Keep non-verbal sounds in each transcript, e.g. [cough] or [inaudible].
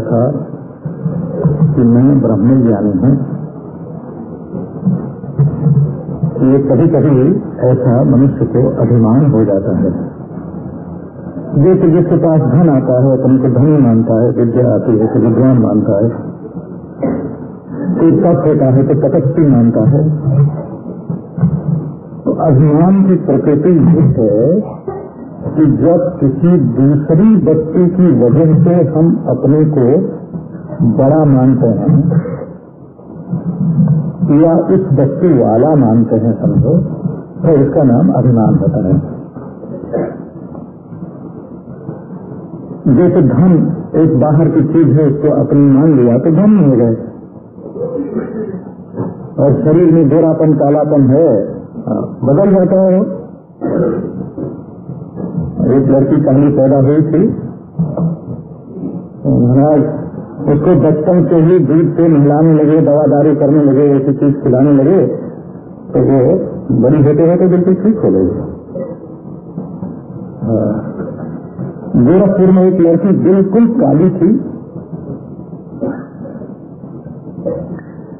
गया था कि मैं ब्रह्म ज्ञानी हूँ। ये कभी कभी ऐसा मनुष्य को अभिमान हो जाता है। जैसे जिसके पास धन आता है अपन को धनी मानता है, विद्या आती है तो विद्वान मानता है। कोई तप होता है तो तपस्वी मानता है। तो अभिमान की प्रकृति है कि जब किसी दूसरी वस्तु की वजह से हम अपने को बड़ा मानते हैं, या इस वस्तु वाला मानते हैं समझो तो इसका नाम अभिमान होता है। जैसे धन एक बाहर की चीज़ है, उसको अपनी मान लिया तो धन हो गए और शरीर में गोरापन, कालापन है, बदल जाता है। एक लड़की काली पैदा हुई थी महाराज उसको बचपन से ही दूध से नहलाने लगे, दवादारी करने लगे, ऐसी चीज़ खिलाने लगे तो वो बड़ी होते होते बिल्कुल ठीक हो गई गोरखपुर में एक लड़की बिल्कुल काली थी।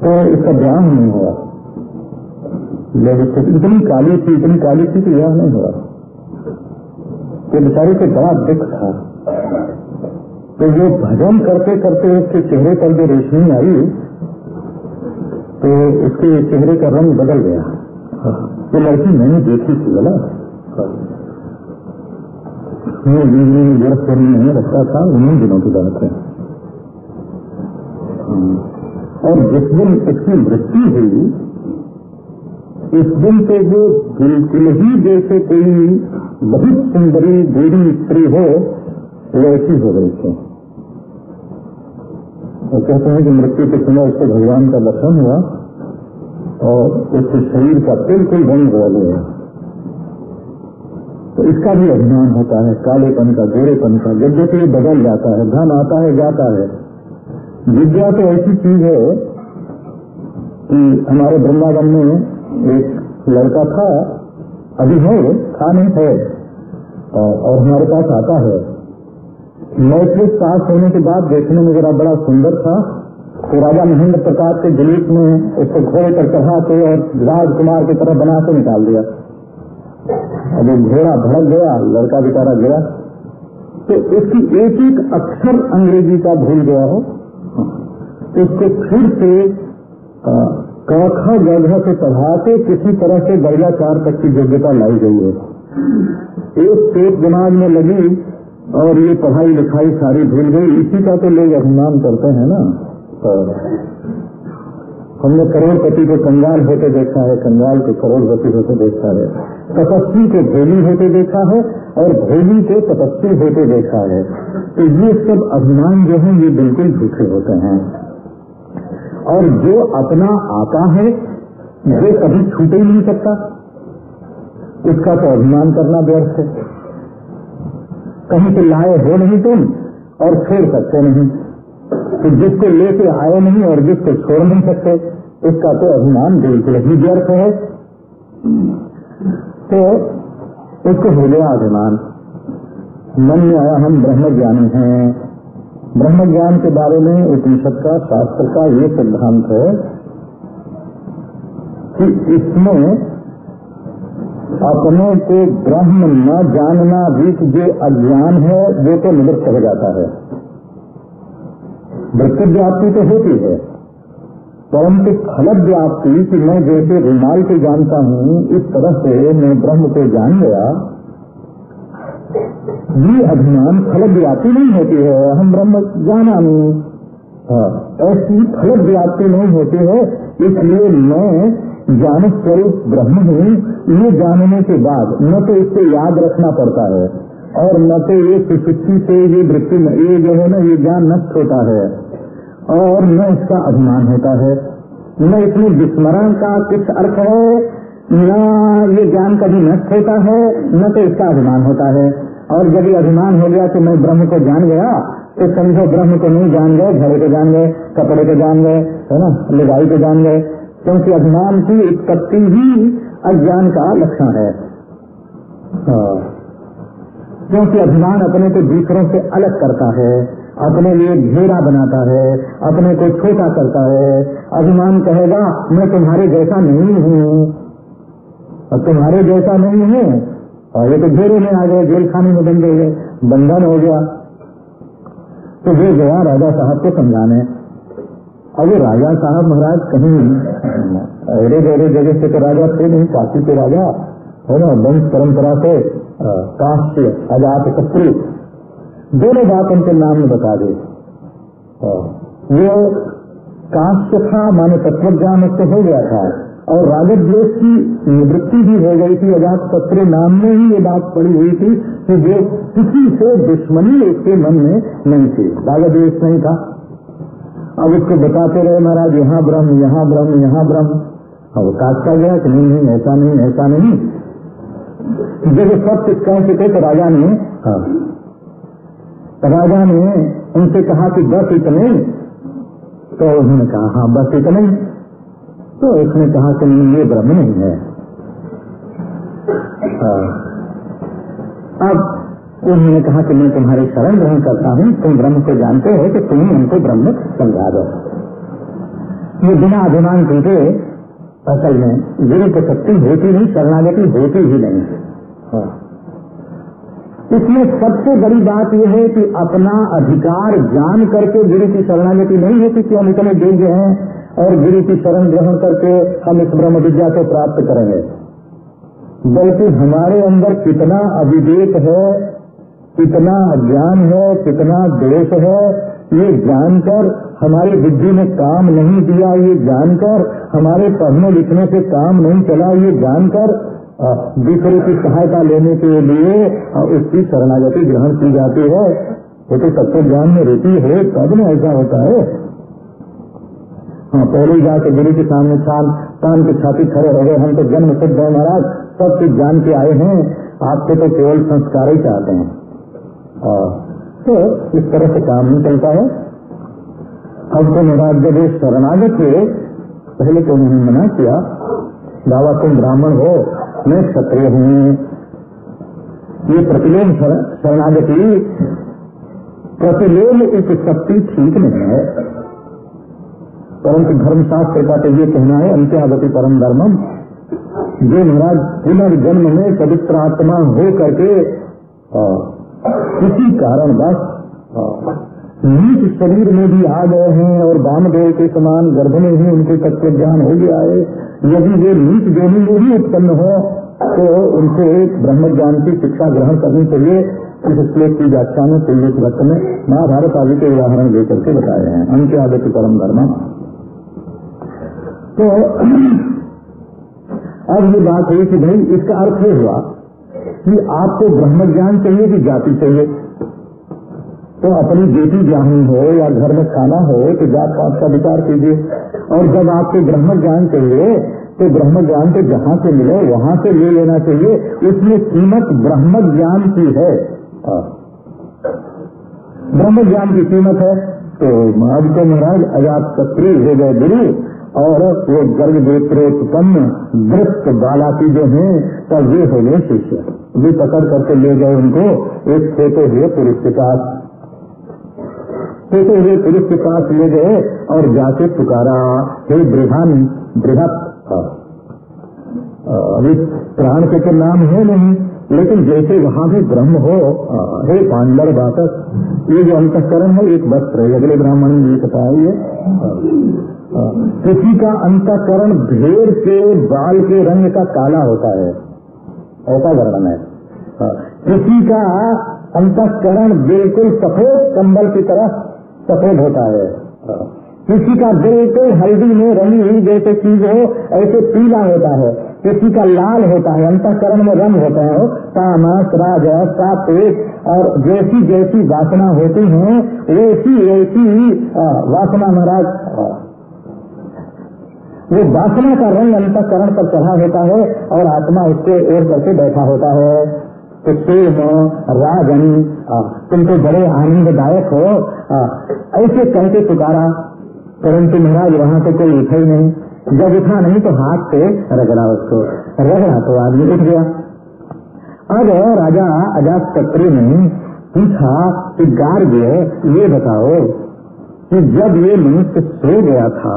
तो इसका ध्यान नहीं हुआ। लेकिन इतनी काली थी, इतनी काली थी कि ब्याह नहीं हुआ। तो बेचारे को बड़ा दुख था। तो वो भजन करते करते उसके चेहरे पर जो रोशनी आई तो उसके चेहरे का रंग बदल गया। वो लड़की मैंने देखी थी, बोला। नहीं रखता था, उन्हीं दिनों की बात है। और जिस दिन इसकी मृत्यु हुई, इस दिन से वो बिल्कुल ही जैसे कोई बहुत सुंदरी बूढ़ी स्त्री हो वैसी हो गई थी। वो कहते हैं कि मृत्यु के समय उसको भगवान का दर्शन हुआ और उसके शरीर का बिल्कुल रंग बदल गया तो इसका भी अभिमान होता है, कालेपन का, गोरेपन का जैसे बदल जाता है, धन आता है, जाता है। विद्या तो ऐसी चीज़ है कि हमारे वृंदावन में एक लड़का था अभी है था नहीं है। और, हमारे पास आता है। मैट्रिक पास होने के बाद देखने में जरा बड़ा सुंदर था। तो राजा महेंद्र प्रताप के दिलीप ने उसको घोड़े पर चढ़ा के और राजकुमार की तरह बना के निकाल दिया। वो घोड़ा भड़क गया लड़का बेचारा गया तो इसकी एक एक अक्षर अंग्रेज़ी का भूल गया हो। तो इसको फिर से कखा जगह से पढ़ा के किसी तरह से दर्जा चार तक की योग्यता लाई गई है। एक पेट दिमाग में लगी और ये पढ़ाई लिखाई सारी भूल गई। इसी का तो लोग अभिमान करते हैं ना। तो हमने करोड़पति को कंगाल होते देखा है, कंगाल को करोड़पति होते देखा है। तपस्वी को भोली होते देखा है और भोली को तपस्वी होते देखा है। तो ये सब अभिमान जो है, ये बिल्कुल झूठे होते हैं। और जो अपना आता है, वो कभी छूट ही नहीं सकता। उसका तो अभिमान करना व्यर्थ है। कहीं से लाए हो नहीं तुम, और छोड़ सकते नहीं। तो जिसको लेके आए नहीं और जिसको छोड़ नहीं सकते, उसका तो अभिमान बिल्कुल ही व्यर्थ है। तो उसको हो गया अभिमान। मन में आया, हम ब्रह्म ज्ञानी हैं। ब्रह्म ज्ञान के बारे में उपनिषद का, शास्त्र का ये सिद्धांत है कि इसमें अपने को ब्रह्म न जानना भी जो अज्ञान है, वो तो निवृत्त हो जाता है। वृत्ति व्याप्ति तो होती है। परंतु फल व्याप्ति कि मैं जैसे रुमाल को जानता हूँ, इस तरह से मैं ब्रह्म को जान गया ये अभिमान फल व्याप्ति नहीं होती है। हम ब्रह्म जाना नहीं हाँ, ऐसी फल व्याप्ति नहीं होती है इसलिए मैं ज्ञान स्वरूप ब्रह्म हूँ। ये जानने के बाद न तो इससे याद रखना पड़ता है और न तो ये सुशुक्ति से ये वृत्ति ये जो है ना ये ज्ञान नष्ट होता है और न इसका अभिमान होता है। न इसमें विस्मरण का कुछ अर्थ है न ये ज्ञान कभी नष्ट होता है न तो इसका अभिमान होता है। और जब ये अभिमान हो गया कि मैं ब्रह्म को जान गया तो समझो ब्रह्म को नहीं जान गए, घड़े को जान गए, कपड़े को जान गए, है ना, लगाई को जान गए। क्योंकि अभिमान की उत्पत्ति ही अज्ञान का लक्षण है। हाँ। क्योंकि अभिमान अपने को दूसरों से अलग करता है, अपने लिए घेरा बनाता है, अपने को छोटा करता है। अभिमान कहेगा, मैं तुम्हारे जैसा नहीं हूँ। तुम्हारे जैसा नहीं हूँ और ये तो घेरे में आ गए जेल खाने में बन गए बंधन हो गया। तो ये गया राजा साहब को समझाने। अब राजा साहब महाराज कहीं अरे गहरे जगह से तो राजा थे नहीं काशी के राजा, है ना, वंश परंपरा से काश्य अजात शत्रु। दोनों बात उनके नाम में बता दे। वो काश्य था, माने तत्व ज्ञान उससे हो गया था। और द्वेष की निवृत्ति भी हो गई थी अजात शत्रु नाम में ही ये बात पड़ी हुई थी कि जो किसी से दुश्मनी उसके मन में नहीं थी। राजद द्वेष नहीं था। अब उसको बताते रहे महाराज यहाँ ब्रह्म यहाँ ब्रह्म यहाँ ब्रह्म। अब काटता गया कि नहीं नहीं ऐसा नहीं ऐसा नहीं। जब सब कुछ कह चुके तो राजा ने हाँ, राजा ने उनसे कहा कि बस इतने। तो उन्होंने कहा हाँ बस इतने। तो उसने कहा कि नहीं ये ब्रह्म नहीं है। हाँ, अब उन्होंने कहा कि मैं तुम्हारे शरण ग्रहण करता हूँ तुम ब्रह्म को जानते हो तो तुम उनको ब्रह्म समझा दो। ये बिना अभिमान टूटे असल में गुरु को शक्ति होती नहीं शरणागति होती ही नहीं। हाँ। इसमें सबसे बड़ी बात यह है कि अपना अधिकार जान करके गुरु की शरणागति नहीं होती कि हम इतने योग्य हैं? और गुरु की शरण ग्रहण करके हम इस ब्रह्म विद्या को प्राप्त करेंगे। बल्कि हमारे अंदर कितना अविवेक है, कितना ज्ञान है, कितना देश है, ये जानकर हमारी बुद्धि ने काम नहीं दिया, ये जानकर हमारे पढ़ने लिखने से काम नहीं चला, ये जानकर दूसरे की सहायता लेने के लिए उसकी शरणागति ग्रहण की जाती है। वो तो तत्व ज्ञान में रहती है तब में ऐसा होता है? हाँ पहले ही जाके गुरु के सामने छान कान के छाती खड़े हो गए, हम तो जन्म सिद्ध है महाराज, सब कुछ जान के आए हैं, आपके तो केवल संस्कार ही चाहते हैं। तो इस तरह से काम नहीं चलता है। अब तो महाराज जब ये शरणागत हुए, पहले तो उन्होंने मना किया, बाबा तुम ब्राह्मण हो, मैं क्षत्रिय हूँ। ये प्रतिलोम शरणागति, प्रतिलोम एक शक्ति ठीक नहीं है। परंतु धर्मशास्त्र का तो ये कहना है, अंत्यागति परम धर्मम। जो महाराज पुनर्जन्म में पवित्र आत्मा हो करके किसी कारण बस नीच शरीर में भी आ गए हैं और वामदेव के समान गर्भ में ही उनके तत्व ज्ञान हो गया है, यदि वे नीच जोनी में भी उत्पन्न हो तो उनसे ब्रह्म ज्ञान की शिक्षा ग्रहण करनी चाहिए इस श्लोक की व्याख्या में तुल्य भक्त में महाभारत आदि के उदाहरण देकर के बताए हैं। अंत्य आदि परम धर्म तो [clears throat] अब ये बात हुई कि भाई, इसका अर्थ ये हुआ कि आपको ब्रह्म ज्ञान चाहिए कि जाति चाहिए। तो अपनी बेटी ब्राह्मण हो या घर में खाना हो तो जात पात का विचार कीजिए। और जब आपको ब्रह्म ज्ञान चाहिए तो ब्रह्म ज्ञान तो जहाँ से मिले, वहाँ से ले लेना चाहिए। इसमें कीमत ब्रह्म ज्ञान की है। ब्रह्म ज्ञान की कीमत है। तो अब महाराज अजात शत्रु हो गए गुरु और वो गर्ग गोत्रोत्पन्न वृत्त बालाती जो है, तब वे हो गए शिष्य। वे पकड़ करके ले गए उनको एक छोटे हुए पुरुष के पास। छोटे हुए पुरुष के पास ले गए और जाके पुकारा, हे बृहन, बृहत। अभी प्राण के तो नाम है नहीं, लेकिन जैसे वहाँ भी ब्रह्म हो हे पांडर बातक, ये जो अंतकरण है, एक वस्त्र है, अगले ब्राह्मण ने ये बताया किसी का अंतकरण भेड़ के बाल के रंग का काला होता है। ऐसा वर्णन है। किसी का अंतकरण बिल्कुल सफ़ेद कंबल की तरह सफ़ेद होता है। किसी का बिल्कुल हल्दी में रंगी हुई जैसे चीज़ हो, ऐसे पीला होता है। किसी का लाल होता है, अंतकरण में रंग होता है। तामस सात्विक और जैसी जैसी वासना होती है वैसी वैसी वासना महाराज। वो वासना का रंग अंतकरण पर चढ़ा होता है और आत्मा उसके ओर करके बैठा होता है। तो प्रेम राजन तुम तो बड़े आनंददायक हो। ऐसे कहते पुकारा, परंतु महाराज, वहाँ से कोई उठा ही नहीं। जब उठा नहीं तो हाथ से रगड़ा उसको। रगड़ा तो आदमी उठ गया। अब राजा अजात शत्रु ने पूछा कि गार्ग ये बताओ कि जब ये मनुष्य सो गया था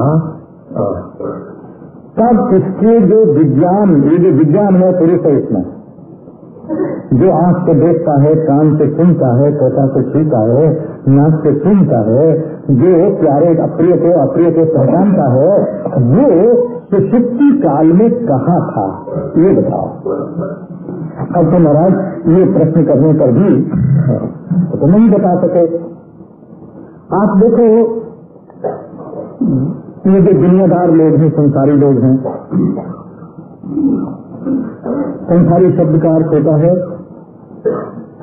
तब इसके जो विज्ञान, ये जो विज्ञान है पुरुष है इसमें। जो आँख से देखता है, कान से सुनता है, त्वचा से छूता है, नाक से सुनता है, जो प्यारे, अप्रिय को अप्रिय को पहचानता है, वो सुषुप्ति काल में कहा था, ये बताओ। अब तो महाराज, ये प्रश्न करने पर भी तो नहीं बता सके। आप देखो ये जो दुनियादार लोग हैं, संसारी लोग हैं, संसारी शब्द का अर्थ होता है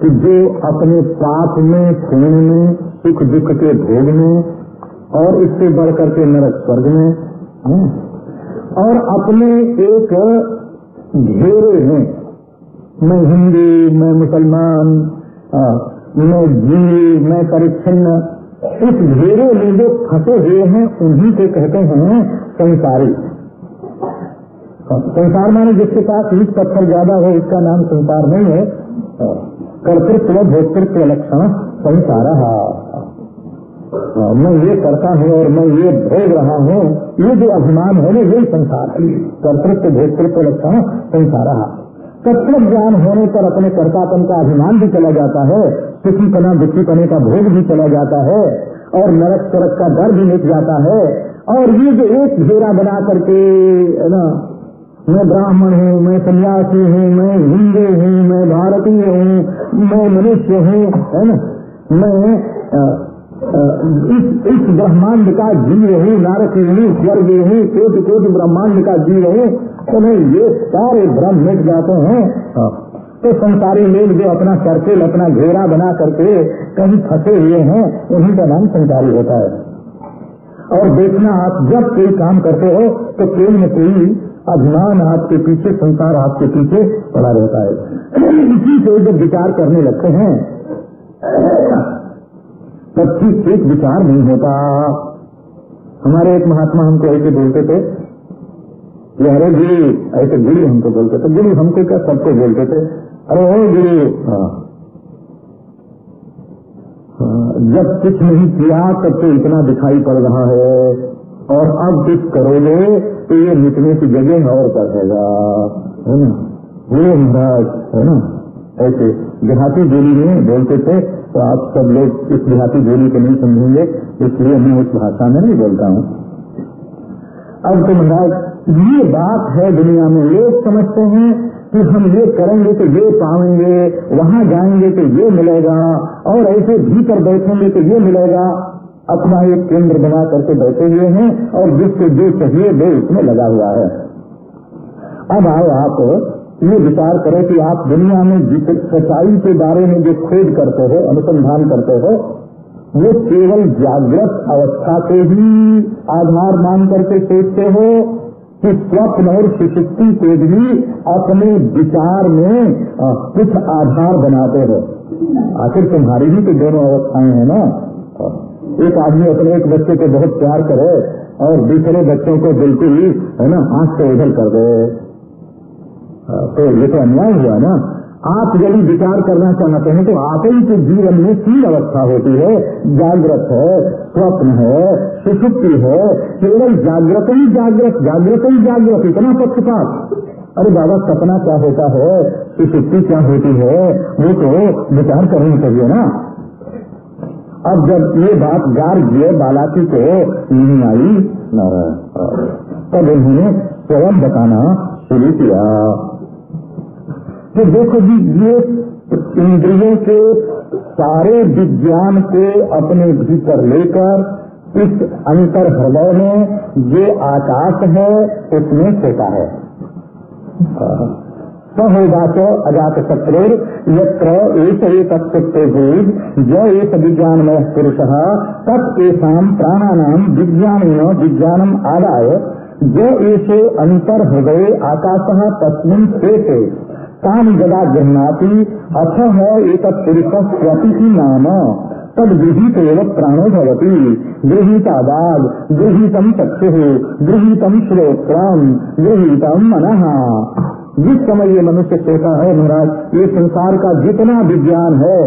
कि जो अपने पाप में, खून में, सुख दुख के भोग में और इससे बढ़कर के नरक स्वर्ग में, है? और अपने एक घेरे हैं मैं हिंदू, मैं मुसलमान मैं जीव मैं परिच्छिन्न इस घेरे में जो फंसे हुए हैं, उन्हीं को कहते हैं संसारी। संसार माने जिसके पास ईट, पत्थर ज़्यादा हो इसका नाम संसार नहीं है। कर्तृत्व, भोक्तृत्व लक्षण संसार। मैं ये करता हूँ और मैं ये भोग रहा हूँ, ये जो अभिमान है ना, यही संसार है। कर्तृत्व, भोक्तृत्व लक्षण संसार। तत्व ज्ञान होने पर अपने कर्तापन का अभिमान भी चला जाता है। सुखी पना दुखी पने का भोग भी चला जाता है और नरक सरक का डर भी मिट जाता है और ये जो एक घेरा बना करके ना मैं ब्राह्मण हूँ मैं सन्यासी हूँ मैं हिंदू हूँ मैं भारतीय हूँ मैं मनुष्य हूँ है ना मैं आ, आ, इस इस ब्रह्मांड का जीव हूँ नारकी हूँ स्वर्ग हूँ कोटि कोटि ब्रह्मांड का जीव हूँ तो मैं ये सारे ब्रह्म मिट जाते हैं हाँ। तो संसारी लोग जो अपना सर्किल अपना घेरा बना करके कहीं फंसे हुए हैं, उन्हीं का नाम संसारी होता है। और देखना आप जब कोई काम करते हो तो कोई न कोई अभिमान आपके पीछे, संसार आपके पीछे पड़ा रहता है। इसी से जब विचार करने लगते हैं, तब ठीक एक विचार नहीं होता। हमारे एक महात्मा हमको ऐसे बोलते थे अरे गुरु ऐसे गुरु हमको बोलते थे। गुरु हमको क्या सबको बोलते थे? अरे ओ गुरु। हाँ। हाँ, जब कुछ नहीं किया तब तो इतना दिखाई पड़ रहा है। और अब कुछ करोगे तो ये मिटने की जगह और बढ़ेगा। है ना? वो महाराज है ना? ऐसे देहाती बोली में बोलते थे तो आप सब लोग इस देहाती बोली को नहीं समझेंगे इसलिए मैं उस भाषा में नहीं बोलता हूँ। अब तो महाराज ये बात है दुनिया में लोग समझते हैं कि हम ये करेंगे तो ये पाएँगे, वहाँ जाएँगे तो ये मिलेगा, और ऐसे भीतर बैठेंगे तो ये मिलेगा। अपना एक केंद्र बना करके बैठे हुए हैं, और जिसको जो चाहिए वो उसमें लगा हुआ है। अब आओ आप, ये विचार करें कि आप दुनिया में जिस सच्चाई के बारे में जो खोज करते हो, अनुसंधान करते हो, वो केवल जागृत अवस्था को ही आधार मान करके सोचते हो कि स्वप्न और सुशक्ति को भी अपने विचार में कुछ आधार बनाते हो। आखिर तुम्हारी भी तो दोनों अवस्थाएँ हैं ना। एक आदमी अपने एक बच्चे को बहुत प्यार करे और दूसरे बच्चों को बिल्कुल, है ना हाथ से उधर कर दे। तो ये तो अन्याय हुआ ना। आप यदि विचार करना चाहते हैं तो आप ही के जीवन में तीन अवस्था होती है। जागृत है, स्वप्न है, सुसुप्ति है, केवल जागृत ही जागृत जागृत ही जागृत, इतना पक्षपात। अरे बाबा, सपना क्या होता है? सुसुप्ति क्या होती है? वो तो विचार करनी चाहिए ना। अब जब ये बात गार्ग्य बालाकी को नहीं आई तब उन्होंने स्वयं बताना शुरू किया। कि देखो जी, ये इंद्रियों के, सारे विज्ञान को अपने भीतर लेकर, इस अंतर हृदय में जो आकाश है, उसमें सोता है। तो अजात शत्रु यत्र एक एक भूज ज एक विज्ञानमय पुरुष, तत् एसाम प्राणानाम विज्ञान विज्ञानम आदाय ज एशो अंतर हृदय आकाश तस्मिन शेषे काम जदा गृहणाति अथ है एक पुरुष स्वति नाम। तद गृहित प्राणो भवती। गृहीतादाग गृहीतम चक्षु गृहीतम श्रोत्रम गृहीतम मन। जिस समय ये मनुष्य सोता है, महाराज, ये संसार का जितना विज्ञान है,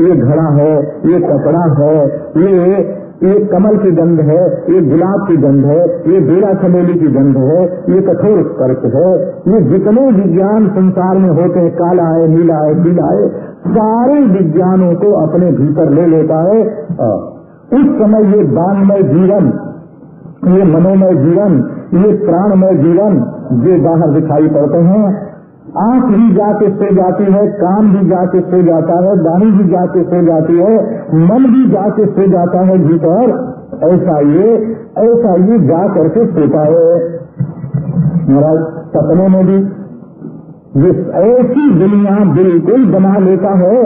ये घड़ा है, ये कपड़ा है, ये ये कमल की गंध है, ये गुलाब की गंध है, ये बेड़ा चमेली की गंध है, ये कठोर स्पर्श है, ये जितने विज्ञान संसार में होते हैं, काला है, नीला है, पीला है, सारे विज्ञानों को अपने भीतर ले लेता है। उस समय ये दानमय जीवन, ये मनोमय जीवन, ये प्राणमय जीवन जो बाहर दिखाई पड़ते हैं। आँख भी जाके सो जाती है, कान भी जाके सो जाता है दानी भी जाके सो जाती है, मन भी जाके सो जाता है भीतर, ऐसा ये ऐसा ये जा करके सोता है। महाराज, सपने में भी जिस ऐसी दुनिया बिल्कुल बना लेता है,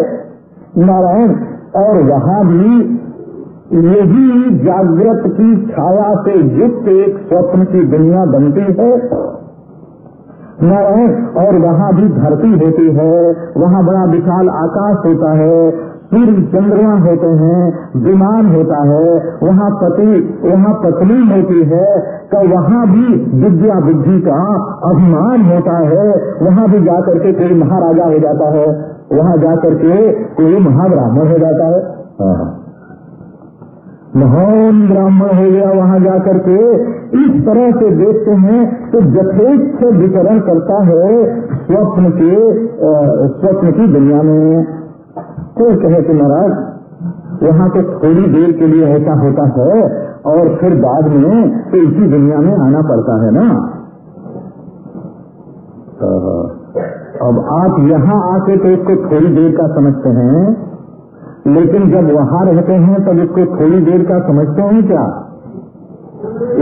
नारायण, और वहाँ भी यही जागृत की छाया से युक्त एक स्वप्न की दुनिया बनती है। और वहाँ भी धरती होती है, वहाँ बड़ा विशाल आकाश होता है सूर्य चंद्रमा होते हैं, विमान होता है, वहाँ पति, वहाँ पत्नी होती है तो वहाँ भी विद्या बुद्धि का अभिमान होता है, वहाँ भी जाकर के कोई महाराजा हो जाता है, वहाँ जाकर के कोई महाब्राह्मण हो जाता है हाँ। महान ब्राह्मण हो गया, वहाँ जा करके इस तरह से देखते हैं तो यथेच्छ वितरण करता है स्वप्न के स्वप्न की दुनिया में। कोई कहे कि महाराज यहाँ तो थोड़ी देर के लिए ऐसा होता है और फिर बाद में तो इसी दुनिया में आना पड़ता है ना। अब आप यहाँ आके तो इसको थोड़ी देर का समझते हैं। लेकिन जब वहाँ रहते हैं, तब इसको थोड़ी देर का समझते हैं क्या?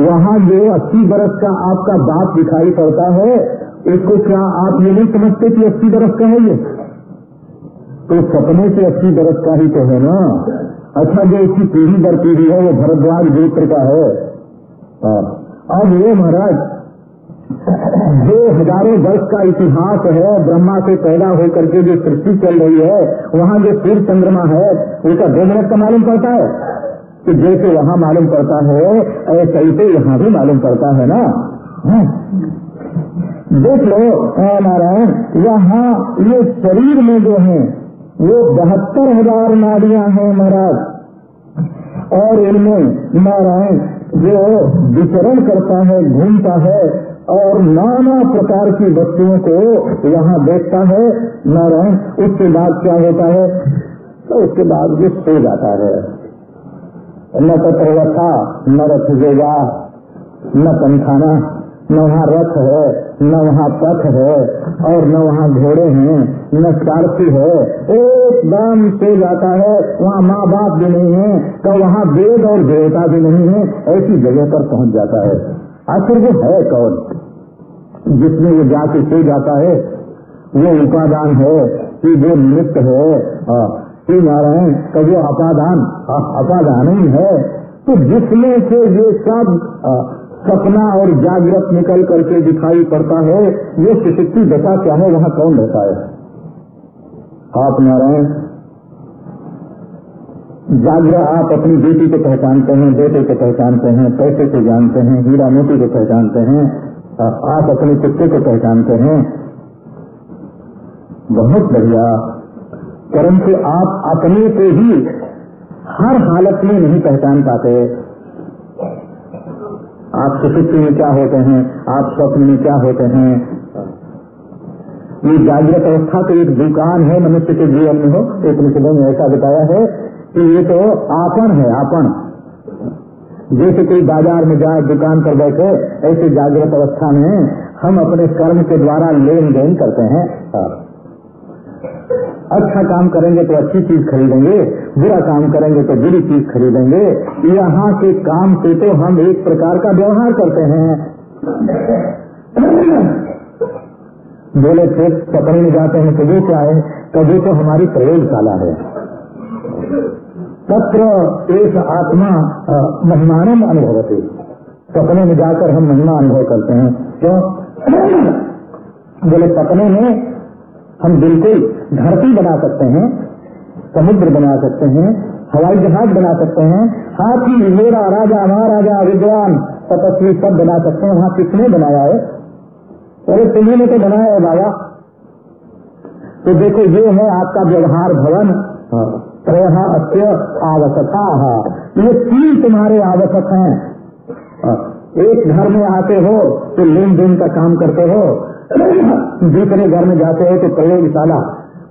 वहाँ जो अस्सी बरस का आपका बाप दिखाई पड़ता है इसको क्या आप ये नहीं समझते कि अस्सी बरस का है ये? तो सपने से अस्सी बरस का ही तो है ना। अच्छा जो इसकी पीढ़ी दर पीढ़ी है, वो भरद्वाज गोत्र का है। हाँ। अब ये महाराज जो हज़ारों वर्ष का इतिहास है, ब्रह्मा से पैदा होकर के जो सृष्टि चल रही है, वहाँ जो सूर्य चंद्रमा है उसका दो मिनट का मालूम पड़ता है। कि जैसे वहाँ मालूम पड़ता है, ऐसे ही तो यहाँ भी मालूम पड़ता है ना? हाँ। देख लो नारायण, यहाँ ये शरीर में जो है, वो बहत्तर हज़ार नाड़ियाँ हैं महाराज। और इनमें नारायण जो विचरण करता है, घूमता है और नाना प्रकार की वस्तुओं को यहाँ देखता है। नारायण, उसके बाद क्या होता है? तो उसके बाद वो सो जाता है। न तो प्रवस्था न रथेगा न पंखाना, न वहाँ रथ है, न वहाँ पथ है, और न वहाँ घोड़े हैं, न सारथी है। एकदम सो जाता है। वहाँ माँ बाप भी नहीं है तो वहाँ वेद और देवता भी नहीं है। ऐसी जगह पर पहुँच जाता है। आखिर वो है कौन? जिसमें वो जाके सो जाता है, वो उपादान है कि वो निमित्त है। श्री नारायण का वो अपादान अपादान ही है। तो जिसमें से ये सब सपना और जागृत निकल करके दिखाई पड़ता है, ये सुशक्ति दशा क्या है, वहाँ कौन रहता है? आप नारायण जागरा आप अपनी बेटी को पहचानते हैं, बेटे को पहचानते हैं, पैसे को जानते हैं, हीरा मोती को पहचानते हैं आप अपने कुत्ते को पहचानते हैं। बहुत बढ़िया। परंतु आप अपने को ही हर हालत में नहीं पहचान पाते। आप सुसुप्ति में क्या होते हैं? आप स्वप्न में क्या होते हैं? ये जागृत अवस्था तो एक दुकान है मनुष्य के जीवन में, हो? एक निषदों में ऐसा बताया है कि ये तो आपन है, आपन। जैसे कोई बाज़ार में जाए, दुकान पर बैठे, ऐसे जागृत अवस्था में हम अपने कर्म के द्वारा लेन देन करते हैं। अच्छा काम करेंगे तो अच्छी चीज़ खरीदेंगे, बुरा काम करेंगे तो बुरी चीज़ खरीदेंगे। यहाँ के काम से तो हम एक प्रकार का व्यवहार करते हैं। बोले, फिर पकड़ने जाते हैं तो वो क्या है? तो वो तो हमारी प्रयोगशाला है। तत्र एक आत्मा महिमानम अनुभवते। सपने में जाकर हम महिमा अनुभव करते हैं। क्यों? बोले, सपने में हम बिल्कुल धरती बना सकते हैं, समुद्र बना सकते हैं, हवाई जहाज़ बना सकते हैं, हाथी मेरा राजा, महाराजा, विद्वान, तपस्वी सब बना सकते हैं। वहाँ किसने बनाया है? अरे, तुम्हें ने तो बनाया है, बाबा। तो देखो, ये है आपका व्यवहार भवन। हाँ। त्रय आवश्यकता है ये तीन तुम्हारे आवश्यक हैं। एक घर में आते हो तो लेन देन का काम करते हो। दूसरे घर में जाते हो तो प्रयोगशाला।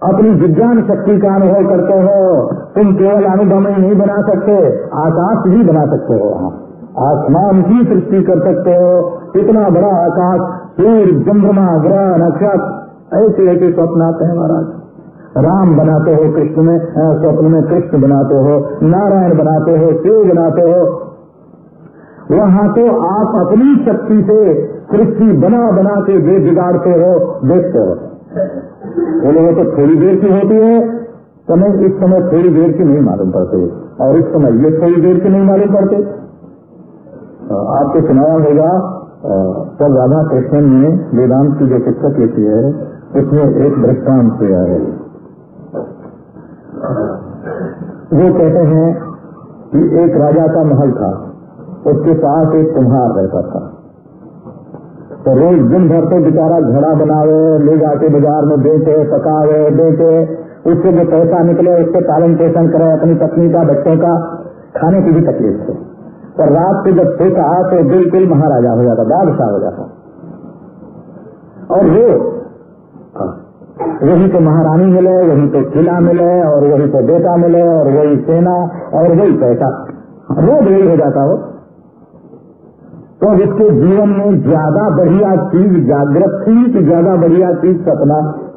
अपनी विज्ञान शक्ति का अनुभव करते हो। तुम केवल अनुभव में नहीं बना सकते, आकाश भी बना सकते हो। आसमान की सृष्टि कर सकते हो। इतना बड़ा आकाश सूर्य चंद्रमा ग्रह, नक्षत्र ऐसे ऐसे स्वप्न आते हैं महाराज। राम बनाते हो, कृष्ण में स्वप्न में कृष्ण बनाते हो, नारायण बनाते हो, शिव बनाते हो। वहाँ तो आप अपनी शक्ति से सृष्टि बना बना के जो बिगाड़ते हो, देखते हो। वो लोगों तो थोड़ी देर की होती है समय इस समय थोड़ी देर की नहीं मालूम पड़ते, और इस समय ये थोड़ी देर की नहीं मालूम पड़ते। आपको सुनाया होगा तब राधा कृष्ण ने वेदांत की जो पुस्तक लिखी है, उसमें एक दृष्टांत किया है। वो कहते हैं कि एक राजा का महल था, उसके पास एक कुम्हार रहता था। तो रोज दिन भर तो बेचारा घड़ा बनावे, ले जाके बाज़ार में बेचे, पकावे, बेचे। उससे जो पैसा निकले उससे पालन पोषण करे, अपनी पत्नी का, बच्चों का, खाने की भी तकलीफ़ थे। और रात को जब सोता तो बिल्कुल महाराजा हो जाता, बादशाह हो जाता। और वो वही तो महारानी मिले, वहीं तो किला मिले, और वही तो बेटा मिले, और वही सेना, और वही पैसा। रोज यही हो जाता हो। तो जिसके जीवन में ज़्यादा बढ़िया चीज़ जागृत थी कि ज़्यादा बढ़िया चीज़ सपना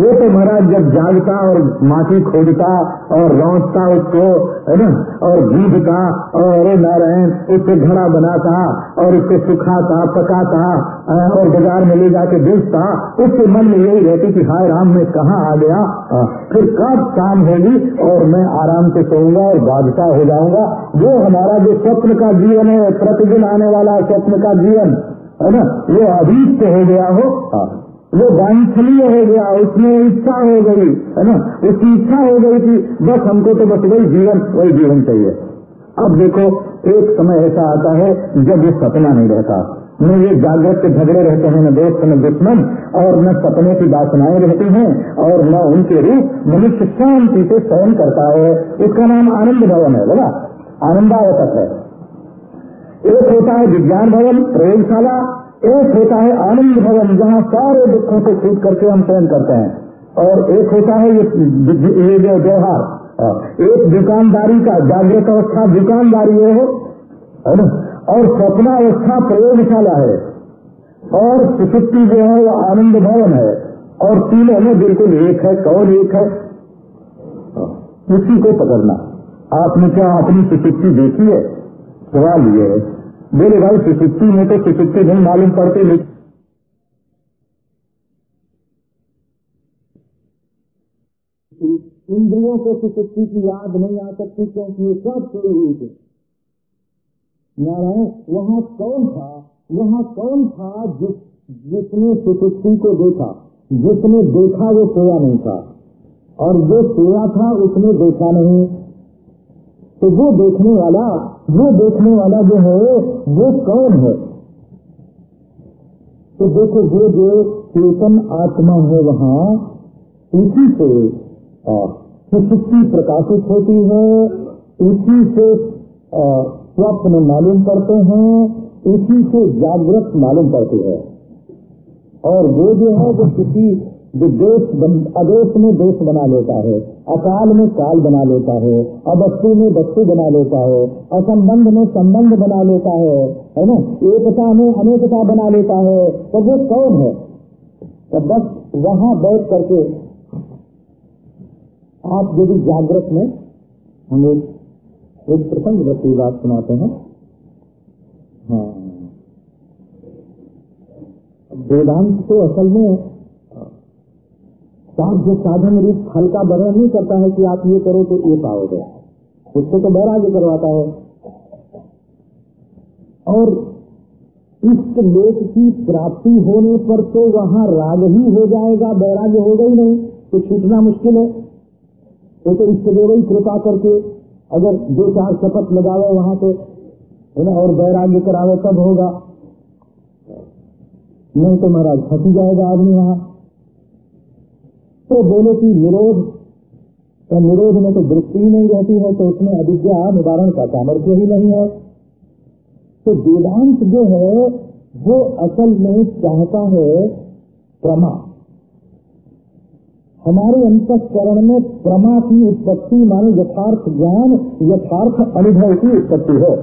वो तो महाराज जब जागता और माटी खोदता और लौटता उसको, है ना? और गूंजता और अरे नारायण, उससे घड़ा बनाता और उसको सुखाता, पकाता और बाज़ार में ले जाके बेचता। उसके मन में यही रहती कि हाय राम, में कहा आ गया? फिर कब काम होगी और मैं आराम से सोऊँगा और बादशाह हो जाऊँगा? वो हमारा जो स्वप्न का जीवन है, प्रतिदिन आने वाला स्वप्न का जीवन, है ना? वो अभी हो गया हो। वो वांछनीय हो गया, उसमें इच्छा हो गई, है ना? उसकी इच्छा हो गई थी, बस हमको तो बस वही जीवन वही जीवन चाहिए। अब देखो, एक समय ऐसा आता है जब ये सपना नहीं रहता। न ये जागृत के झगड़े रहते हैं, न दोस्त, न दुश्मन, और न सपने की वासनाएँ रहती हैं, और न उनके रूप मनुष्य शांति से सहन करता है। इसका नाम आनंद भवन है, बोला। आनंदावतक है। एक होता है विज्ञान भवन, प्रयोगशाला एक होता है आनंद भवन, जहाँ सारे दुखों को छूट करके हम सहन करते हैं। और एक होता है ये व्यवहार। एक दुकानदारी का, जागृत अवस्था, दुकानदारी ये हो, है ना? और स्वप्नावस्था प्रयोगशाला है। और सुशक्ति जो है, वो आनंद भवन है। और तीनों में बिल्कुल एक है, कौन एक है? उसी को पकड़ना। आपने क्या अपनी सुशक्ति देखी है? सवाल ये है। बोले भाई सुसुप्ति में तो सुसुप्ति नहीं मालूम पड़ते, लेकिन इंद्रियों को सुसुप्ति की याद नहीं आ सकती क्योंकि ये सब शुरू हुई थे। नारायण, वहाँ कौन था? वहाँ कौन था जिस, जिसने सुसुप्ति को देखा? जिसने देखा वो सोया नहीं था। और जो सोया था उसने देखा नहीं। तो वो देखने वाला, वो देखने वाला जो है, वो कौन है? तो देखो वो जो चेतन आत्मा है वहाँ, उसी से सुशुक्ति प्रकाशित होती है, उसी से स्वप्न मालूम करते हैं, उसी से जागृत मालूम पड़ती है। और वो जो है, वो किसी जो देश अदेश में देश बना लेता है। अकाल में काल बना लेता है, अवस्तु में वस्तु बना लेता है, असंबंध में संबंध बना लेता है है ना? एकता में अनेकता बना लेता है तो वो कौन है? तो बस वहाँ बैठ करके आप यदि जागृत में हम एक एक प्रसंग की बात सुनाते हैं। हाँ। वेदांत तो असल में साध्य साधन रूप फल का वर्णन नहीं करता है कि आप ये करो तो ये पाओगे। उससे तो वैराग्य करवाता है। और इष्ट लोक की प्राप्ति होने पर तो वहाँ राग ही हो जाएगा वैराग्य होगा ही नहीं तो छूटना मुश्किल है। वो तो इष्ट देव ही कृपा करके अगर दो चार शपथ लगावे वहाँ पे, है ना, और वैराग्य करावे तब होगा। नहीं तो महाराज, फंसी जाएगा आदमी वहाँ। तो बोले कि निरोध तो निरोध में तो वृत्ति ही नहीं रहती है तो उसमें अविद्या निवारण का सामर्थ्य ही नहीं है। तो वेदांत जो है, वो असल में चाहता है प्रमा। हमारे अंतकरण में प्रमा की उत्पत्ति माने यथार्थ ज्ञान, यथार्थ अनुभव की उत्पत्ति है।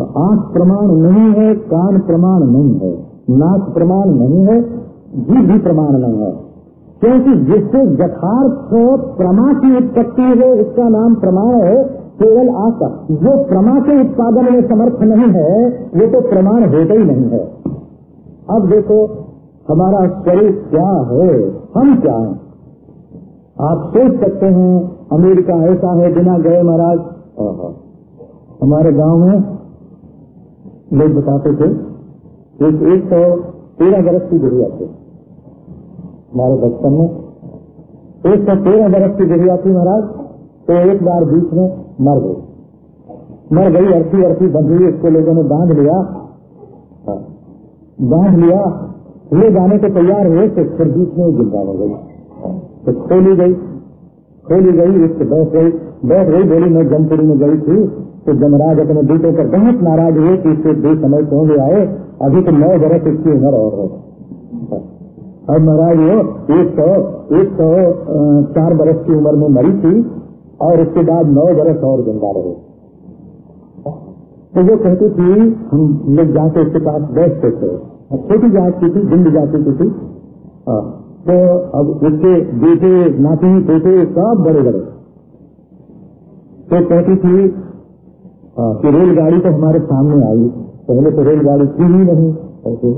आँख प्रमाण नहीं है, कान प्रमाण नहीं है, नाक प्रमाण नहीं है जीव भी प्रमाण नहीं है। क्योंकि जिससे यथार्थ प्रमा की उत्पत्ति है, उसका नाम प्रमाण है, केवल आशा। जो प्रमा के उत्पादन में समर्थ नहीं है, वो तो प्रमाण होता ही नहीं है। अब देखो, हमारा शरीर क्या है? हम क्या हैं? आप सोच सकते हैं, अमेरिका ऐसा है, बिना गए महाराज। हमारे गाँव में लोग बताते थे, एक एक सौ तेरह बरस की गुड़िया थे। हमारे बचपन में। एक सौ तेरह बरस की गुड़िया थी महाराज तो एक बार बीच में मर गई। मर गई अर्थी अर्थी बंधी, उसको लोगों ने बाँध लिया। बाँध लिया, ले जाने को तैयार हुए तो फिर बीच में ज़िंदा हो गई। तो खोली गई खोली गई उससे बैठ गई। बैठ गई, बोली, मैं जमपुरी में गई थी तो जमराज अपने बेटों पर बहुत नाराज़ हुए कि इससे दो समय क्यों ले आए? अभी तो नौ बरस इसकी उम्र और है। अब महाराज वो एक सौ एक सौ चार बरस की उम्र में मरी थी और उसके बाद नौ बरस और ज़िंदा रहे। तो वो कहती थी, हम लोग जाते उसके पास बैठते थे। छोटी जात की थी जिंद जाति की थी। तो अब उसके बेटे, नाती बेटे सब बड़े बड़े। तो कहती थी कि रेलगाड़ी तो हमारे सामने आई, पहले तो रेलगाड़ी थी ही नहीं। ऐसे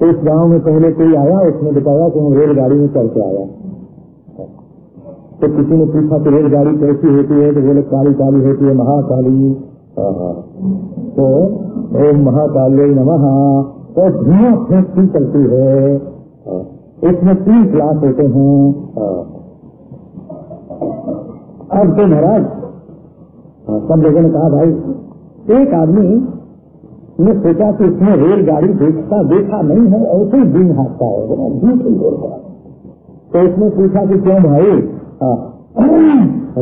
तो इस गाँव में पहले कोई आया, उसने बताया कि हम रेलगाड़ी में चल के आया। तो किसी ने पूछा कि रेलगाड़ी कैसी होती है? तो बोले, काली काली होती है, महाकाली। तो ओम महाकाली नमः। तो धुआँ फेंकती चलती है। इसमें तीन क्लास होते हैं। अब तो महाराज सब लोगों ने कहा, भाई, एक आदमी ने सोचा कि इसमें रेलगाड़ी देखता देखा नहीं है, ऐसे ही दिन हाथता है झूठ ही बोलता तो उसने पूछा कि क्यों भाई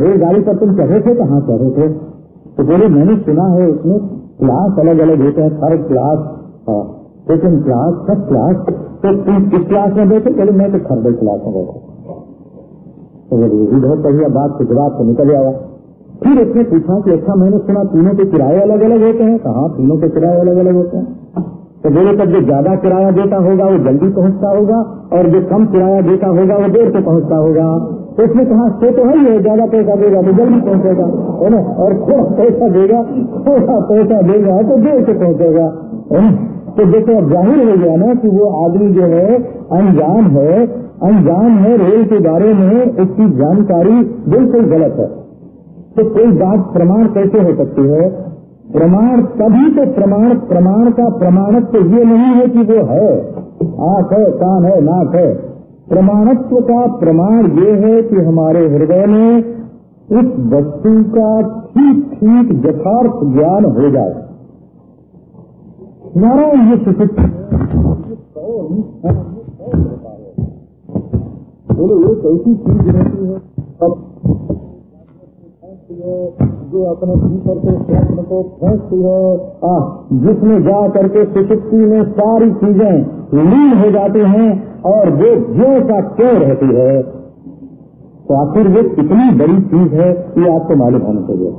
रेलगाड़ी पर तुम चढ़े थे कहाँ चढ़े थे। तो बोले, मैंने सुना है उसमें क्लास अलग अलग होते हैं, third class second class first class. तो तुम किस क्लास में बैठे? बोले, मैं तो थर्ड क्लास में बैठा। तो बोले, ये बहुत बढ़िया बात से जवाब तो निकल आया। फिर उसने पूछा कि अच्छा मैंने सुना तीनों के किराए अलग अलग होते हैं। कहा, तीनों के किराए अलग अलग होते हैं। तो बोले, तब जो ज़्यादा किराया देता होगा, वो जल्दी पहुँचता होगा, और जो कम किराया देता होगा, वो देर से पहुँचता होगा। तो उसने कहा से तो है ही है, ज़्यादा पैसा देगा तो जल्दी पहुंचेगा, है ना? और थोड़ा पैसा देगा, थोड़ा पैसा देगा तो देर से पहुंचेगा तो देखो, अब ज़ाहिर हो गया ना कि वो आदमी जो है, अनजान है। अनजान है रेल के बारे में उसकी जानकारी बिल्कुल गलत है। तो कोई बात प्रमाण कैसे हो सकती है? प्रमाण तभी तो प्रमाण प्रमाण का प्रमाणत्व तो ये नहीं है कि वो है। आँख है, कान है, नाक है। प्रमाणत्व का प्रमाण ये है कि हमारे हृदय में उस वस्तु का ठीक ठीक, यथार्थ ज्ञान हो जाए। नारायण ये सुशिक्षित बोलो एक ऐसी चीज़ रहती है? जो अपने भीतर के स्वप्न को फेंकती है जिसमें जा करके सुशक्ति में सारी चीज़ें लीन हो जाती हैं और वो ज्यो का क्यों रहती है। तो आखिर वो कितनी बड़ी चीज़ है, ये आपको मालूम होना चाहिए।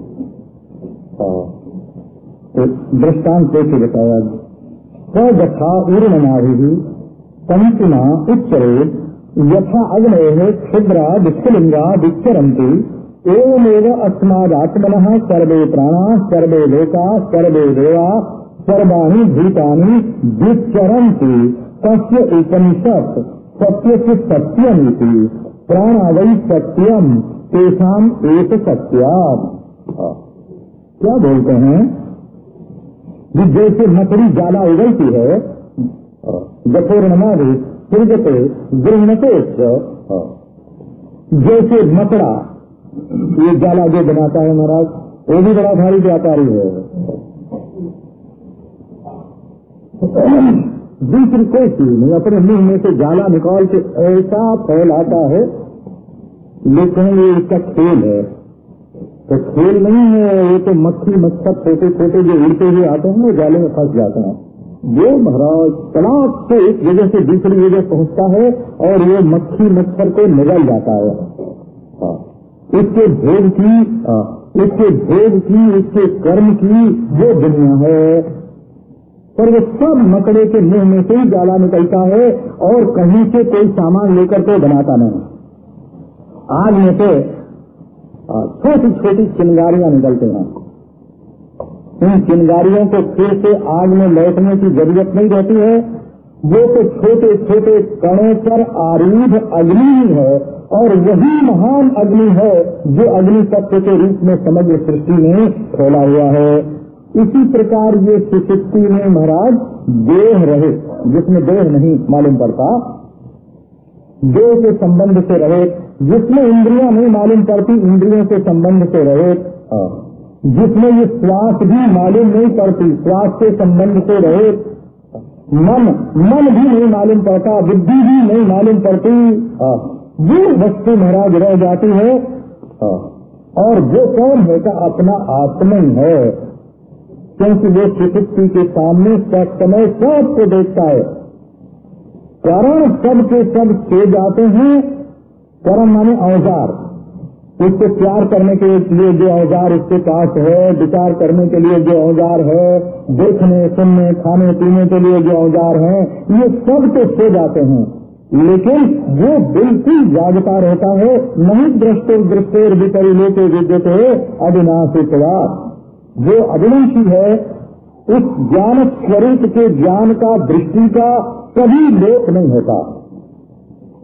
तो दृष्टांत देखे बताया स्वथा उर्णनाभि पंचना उच्चरे, यथा अग्नय क्षुद्रा विक्षलिंगा विक्षरंती एवमेव अस्मादात्मन सर्वे प्राणा, सर्वे लोका, सर्वे देवा, सर्वाणी भूतानि विचरती तस्य उपनिषद सत्य से सत्यमिति। प्राण वै सत्यम, तेषाम एक सत्याम क्या बोलते हैं? कि जैसे मकड़ी ज़्यादा उगलती है। जपोर्णमादि सृजते गृहणते जैसे मकड़ा ये जाला जो बनाता है महाराज, वो भी बड़ा भारी व्यापारी है। दूसरी कोई चीज़ नहीं, अपने मुँह में से जाला निकाल के ऐसा फैलाता है, लेकिन ये इसका खेल है। तो खेल नहीं है, ये तो मक्खी मच्छर छोटे छोटे जो उड़ते हुए आते हैं, वो जाले में फंस जाते हैं। वो महाराज तलाक से एक जगह से दूसरी जगह पहुँचता है, और ये मक्खी, मच्छर को निगल जाता है। इसके भोग की इसके भोग की इसके कर्म की वो दुनिया है। पर वो सब मकड़े के मुँह में से ही जाला निकलता है और कहीं से कोई सामान लेकर के बनाता नहीं। आग में से छोटी छोटी चिंगारियाँ निकलते हैं। इन चिंगारियों को फिर से आग में लौटने की ज़रूरत नहीं रहती है। वो तो छोटे छोटे कणों पर आरूढ़ अग्नि ही है और वही महान अग्नि है जो अग्नि तत्व के रूप में समग्र सृष्टि में फैला हुआ है। इसी प्रकार ये सुशक्ति में महाराज देह रहे, जिसमें देह नहीं मालूम पड़ता, देह के संबंध से रहे, जिसमें इंद्रियाँ नहीं मालूम पड़ती, इंद्रियों के संबंध से रहे जिसमें ये श्वास भी मालूम नहीं पड़ती, श्वास के संबंध से रहे मन मन भी नहीं मालूम पड़ता, बुद्धि भी नहीं मालूम पड़ती। वो वस्तु महाराज रह जाती है। और वो कौन है का अपना आत्मा ही, क्योंकि वो सुशक्ति के सामने सब समय सबको देखता है। कारण सब के सब छे जाते हैं कर्म माने औज़ार। उसको प्यार करने के लिए जो औज़ार उसके पास है, विचार करने के लिए जो औज़ार है, देखने, सुनने, खाने, पीने के लिए जो औज़ार है, ये सब तो सो जाते हैं। लेकिन वो बिल्कुल जागता रहता है, नहीं दृष्टि दृष्टेर विपरी लेके विद्यते अविनाशी जो अविनाशी है, उस ज्ञान स्वरूप के ज्ञान का दृष्टि का कभी लोप नहीं होता।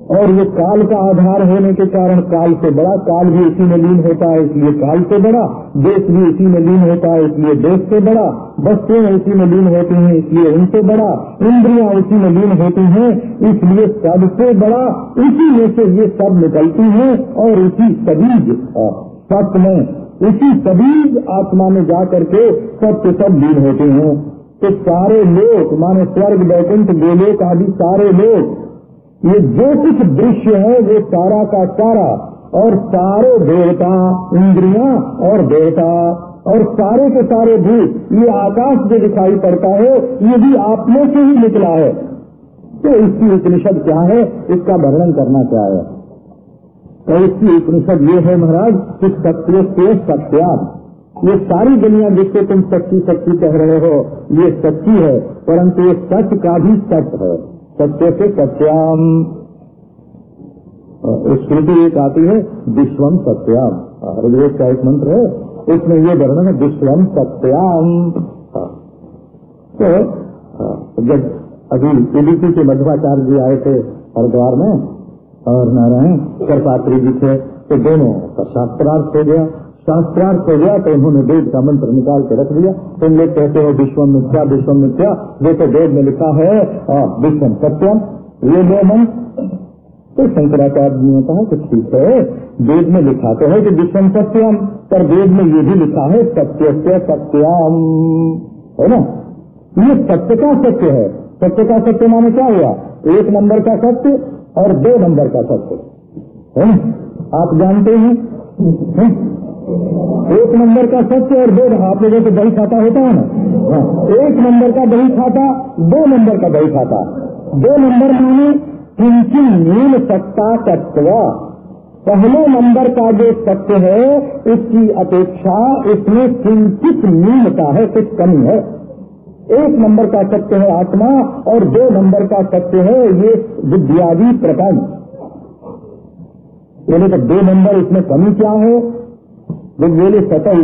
और ये काल का आधार होने के कारण काल से बड़ा, काल भी इसी में लीन होता है इसलिए काल से बड़ा, देश भी इसी में लीन होता है इसलिए देश से बड़ा, वस्तुएँ इसी में लीन होती हैं इसलिए उनसे बड़ा, इंद्रियाँ इसी में लीन होती हैं इसलिए सबसे बड़ा इसी में से ये सब निकलती हैं और इसी सबीज सत्य में इसी सबीज आत्मा में जा करके सब सब लीन होते हैं। तो सारे लोग माने स्वर्ग बैकुंठ गोलोक आदि सारे लोग ये जो कुछ दृश्य है, वो सारा का सारा, और सारे देवता, इंद्रिया और देवता, और सारे के सारे भूत, ये आकाश जो दिखाई पड़ता है, ये भी आप में से ही निकला है। तो इसकी उपनिषद क्या है? इसका वर्णन करना क्या है? तो इसकी उपनिषद ये है महाराज, कि सत्य से सत्याम ये सारी दुनिया जिससे तुम सच्ची सच्ची कह रहे हो, ये सच्ची है, परंतु ये सच का भी सत्य है। सत्य से सत्याम। स्मृति एक आती है विश्वम सत्याम। ऋग्वेद का एक मंत्र है, उसमें ये वर्णन है विश्वम सत्याम। तो जब अभी पीडीपी के मध्वाचार्य जी आए थे हरिद्वार में, और नारायण कर्पात्री जी थे तो दोनों का शास्त्रार्थ हो गया। शास्त्रार्थ हो गया तो उन्होंने वेद का मंत्र निकाल के रख दिया। तुम लोग कहते हो विश्व मिथ्या विश्व मिथ्या वो तो वेद में लिखा है विश्वम सत्यम, ये दो मंत्र तो शंकराचार्य जी ने कहा कि ठीक है, वेद में लिखा तो है कि विषम सत्यम, पर वेद में ये भी लिखा है सत्य से सत्यम। है ना? ये सत्य का सत्य है। सत्य का सत्य माने क्या हुआ? एक नंबर का सत्य और दो नंबर का सत्य। है आप जानते है? एक नंबर का सत्य और दो आप लोगों को दही खाता होता है ना? हाँ, एक नंबर का दही खाता दो नंबर का दही खाता। दो नंबर माने किंचित नील सत्ता तत्व। पहले नंबर का जो सत्य है उसकी अपेक्षा इसमें किंचित नीलता है कुछ कमी है। एक नंबर का सत्य है आत्मा और दो नंबर का सत्य है ये विद्यादि प्रपंच। तो दो नंबर इसमें कमी क्या है? बोले सतम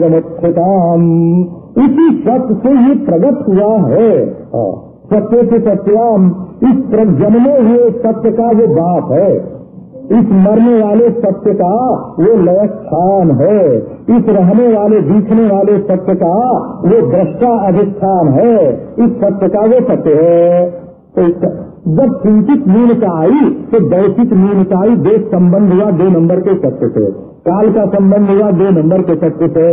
इसी सत्य से ये प्रगट हुआ है। हाँ। सत्य से सत्याम, इस जन्मे हुए सत्य का वो बाप है। इस मरने वाले सत्य का वो लय स्थान है। इस रहने वाले दिखने वाले सत्य का वो दृष्टा अधिष्ठान है। इस सत्य का वो सत्य है। तो जब चिंतित मीनता आई तो दैसिक मीनता आई देश संबंध हुआ दो नंबर के सत्य से। काल का संबंध हुआ दो नंबर के सत्य से।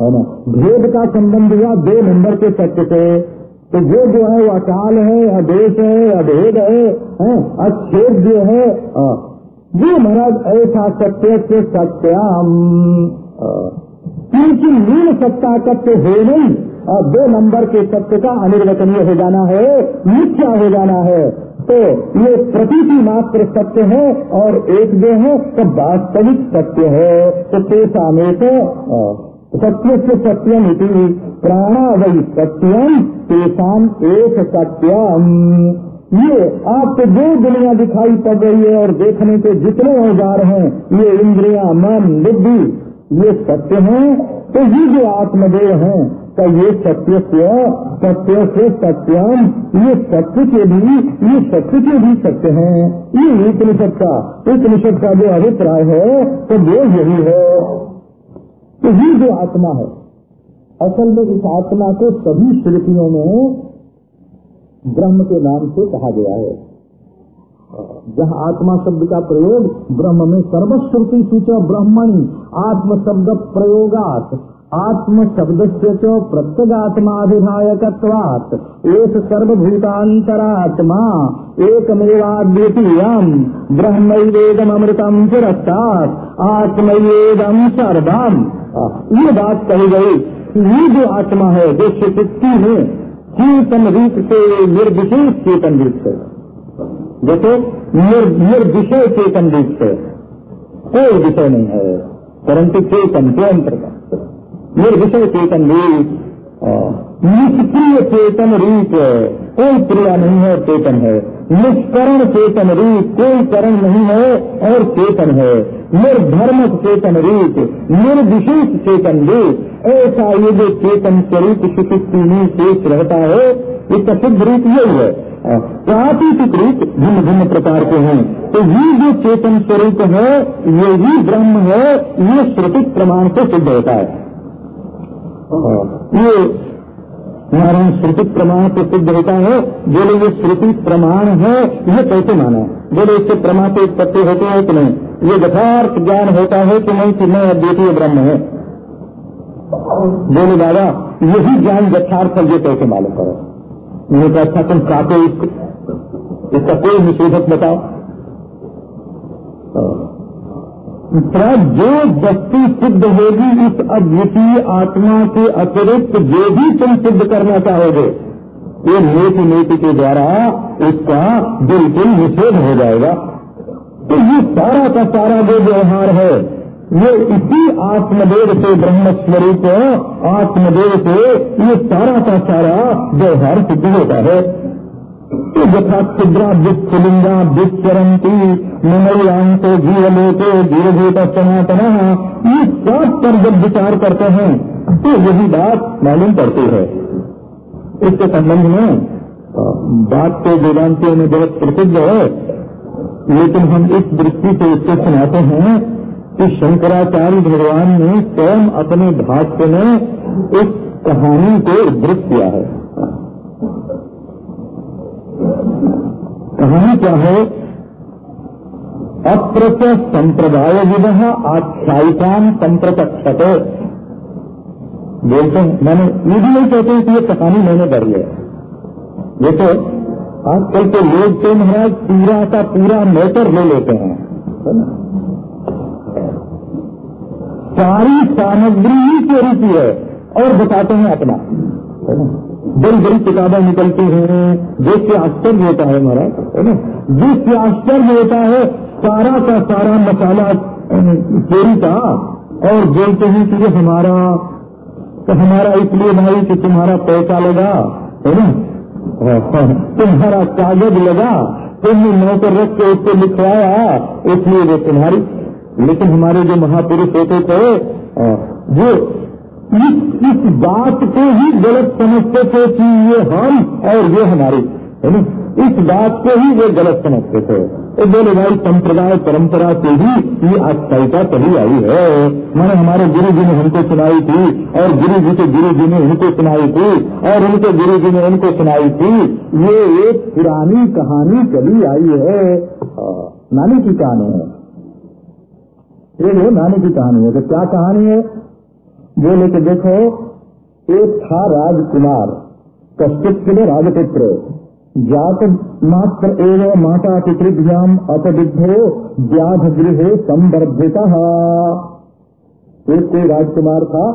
है ना? भेद का संबंध हुआ दो नंबर के सत्य से। तो वो जो है वो अकाल है अदेश है अभेद है, है? अच्छेद जो है वो महाराज ऐसा सत्य से सत्याम। क्योंकि मूल सत्ता सत्य हो नहीं और दो नंबर के सत्य का अनिर्वचनीय हो जाना है मिथ्या हो जाना है। तो ये प्रतीति मात्र सत्य है और एक जो है तो वास्तविक सत्य है। तो पेशा में तो सत्य से सत्यम प्राणा वही सत्यम, तेसाम एक सत्यम। ये आपको जो दुनिया दिखाई पड़ रही है और देखने के जितने औज़ार हैं, ये इंद्रिया, मन, बुद्धि, ये सत्य हैं। तो ये जो आत्मदेव हैं तो ये सत्य सत्य से सत्यम, ये सत्य के भी, ये सत्य के भी सत्य हैं। ये एक निषद का एक निषद का जो अभिप्राय है तो वो यही है। तो ये जो आत्मा है। असल में इस आत्मा को सभी श्रुतियों में ब्रह्म के नाम से कहा गया है। जहाँ आत्मा शब्द का प्रयोग ब्रह्म में सर्वश्रुति सूच ब्रह्मणी आत्म शब्द प्रयोगात। आत्म शब्द से प्रत्यगात्माधिनायकवात एक सर्वभूतांतरात्मा एकमेवाद्वितीयम ब्रह्मवेदमृतम पुरस्तात् आत्मेदम सर्वम। ये बात कही गई कि ये जो आत्मा है, जो चिकित्सी में, चेतन रूप से निर्विशेष चेतन रूप से। जैसे निर्विषय चेतन रूप से। कोई विषय नहीं है, परंतु चेतन के अंतर्गत। निर्विषय चेतन रूप निष्क्रिय चेतन रूप कोई क्रिया नहीं है, चेतन है। निष्करण चेतन रूप कोई करण नहीं है और चेतन है। निर्धर्म चेतन रूप निर्विशेष चेतन रूप ऐसा ये जो चेतन स्वरूप सुशक्ति में शेष रहता है इसका प्रसिद्ध रूप यही है। प्रातीतिक रूप भिन्न भिन्न प्रकार के हैं। तो ये जो चेतन स्वरूप है ये ही ब्रह्म है, ये श्रुति प्रमाण से सिद्ध होता है। ये हमारे श्रुति प्रमाण से सिद्ध होता है। बोले, ये श्रुति प्रमाण है ये कैसे माना? बोले, इससे प्रमाण से उत्पत्ति होते हैं कि नहीं? ये यथार्थ ज्ञान होता है कि नहीं कि मैं अद्वितीय ब्रह्म है? बोले दादा यही ज्ञान यथार्थ है, ये कैसे मालूम करो? मैंने कहा अच्छा तुम इसको, इसका कोई निषेधक बताओ? जो व्यक्ति सिद्ध होगी, इस अद्वितीय आत्मा के अतिरिक्त जो भी तुम सिद्ध करना चाहोगे, ये नेति नीति के द्वारा इसका बिल्कुल निषेध हो जाएगा। तो ये सारा का सारा जो व्यवहार है। ये इसी आत्मदेव से ब्रह्म स्वरूप आत्मदेव से, ये सारा का सारा व्यवहार सिद्ध होता है। यथा क्षुद्रा विस्फुलिंगा विस्चरंती मनोयांतो जीवलोके जीवभूत सनातन ये सब पर जब विचार करते हैं तो यही बात मालूम पड़ती है। इसके संबंध में बात तो वेदांतियों में बहुत प्रसिद्ध है, लेकिन हम इस दृष्टि से इसको सुनाते हैं कि शंकराचार्य भगवान ने स्वयं अपने भाष्य में इस कहानी को उद्धृत किया है। कहानी क्या है? अप्रच संप्रदाय विद आख्यायिकान संप्रचक्षत बोलते हैं, मैंने ये भी नहीं कहते कि ये कहानी मैंने डरी है। तो आजकल के लोग तो महाराज पूरा का पूरा मैटर ले लेते हैं सारी सामग्री ही चोरी की है, और बताते हैं अपना। बड़ी बड़ी किताबें निकलती हैं। देख के आश्चर्य होता है हमारा, है ना? देख के आश्चर्य होता है, सारा का सारा मसाला चोरी का, और बोलते हैं कि ये हमारा तो हमारा इसलिए भाई कि तुम्हारा पैसा लगा, है ना? तुम्हारा कागज़ लगा, तुमने नौकर रख के उसको लिखवाया, इसलिए वो तुम्हारी। लेकिन हमारे जो महापुरुष होते थे वो इस इस बात को ही गलत समझते थे कि ये हम और ये हमारी, है ना? इस बात को ही वे गलत समझते थे। तो बोले भाई, संप्रदाय, परंपरा से ही ये आख्यायिका चली आई है। मैंने हमारे गुरु जी ने हमको सुनाई थी, और गुरु जी के गुरु जी ने उनको सुनाई थी, और उनके गुरु जी ने उनको सुनाई थी। ये एक पुरानी कहानी चली आई है। नानी की कहानी है। नानी की कहानी है। तो क्या कहानी है? बोले कि देखो, एक था राजकुमार, कश्यप के लिए राजपुत्र। जात मात्र एवं माता पितृभ्याम अपविद्धो व्याध गृह संवर्धिता। एक कोई राजकुमार था?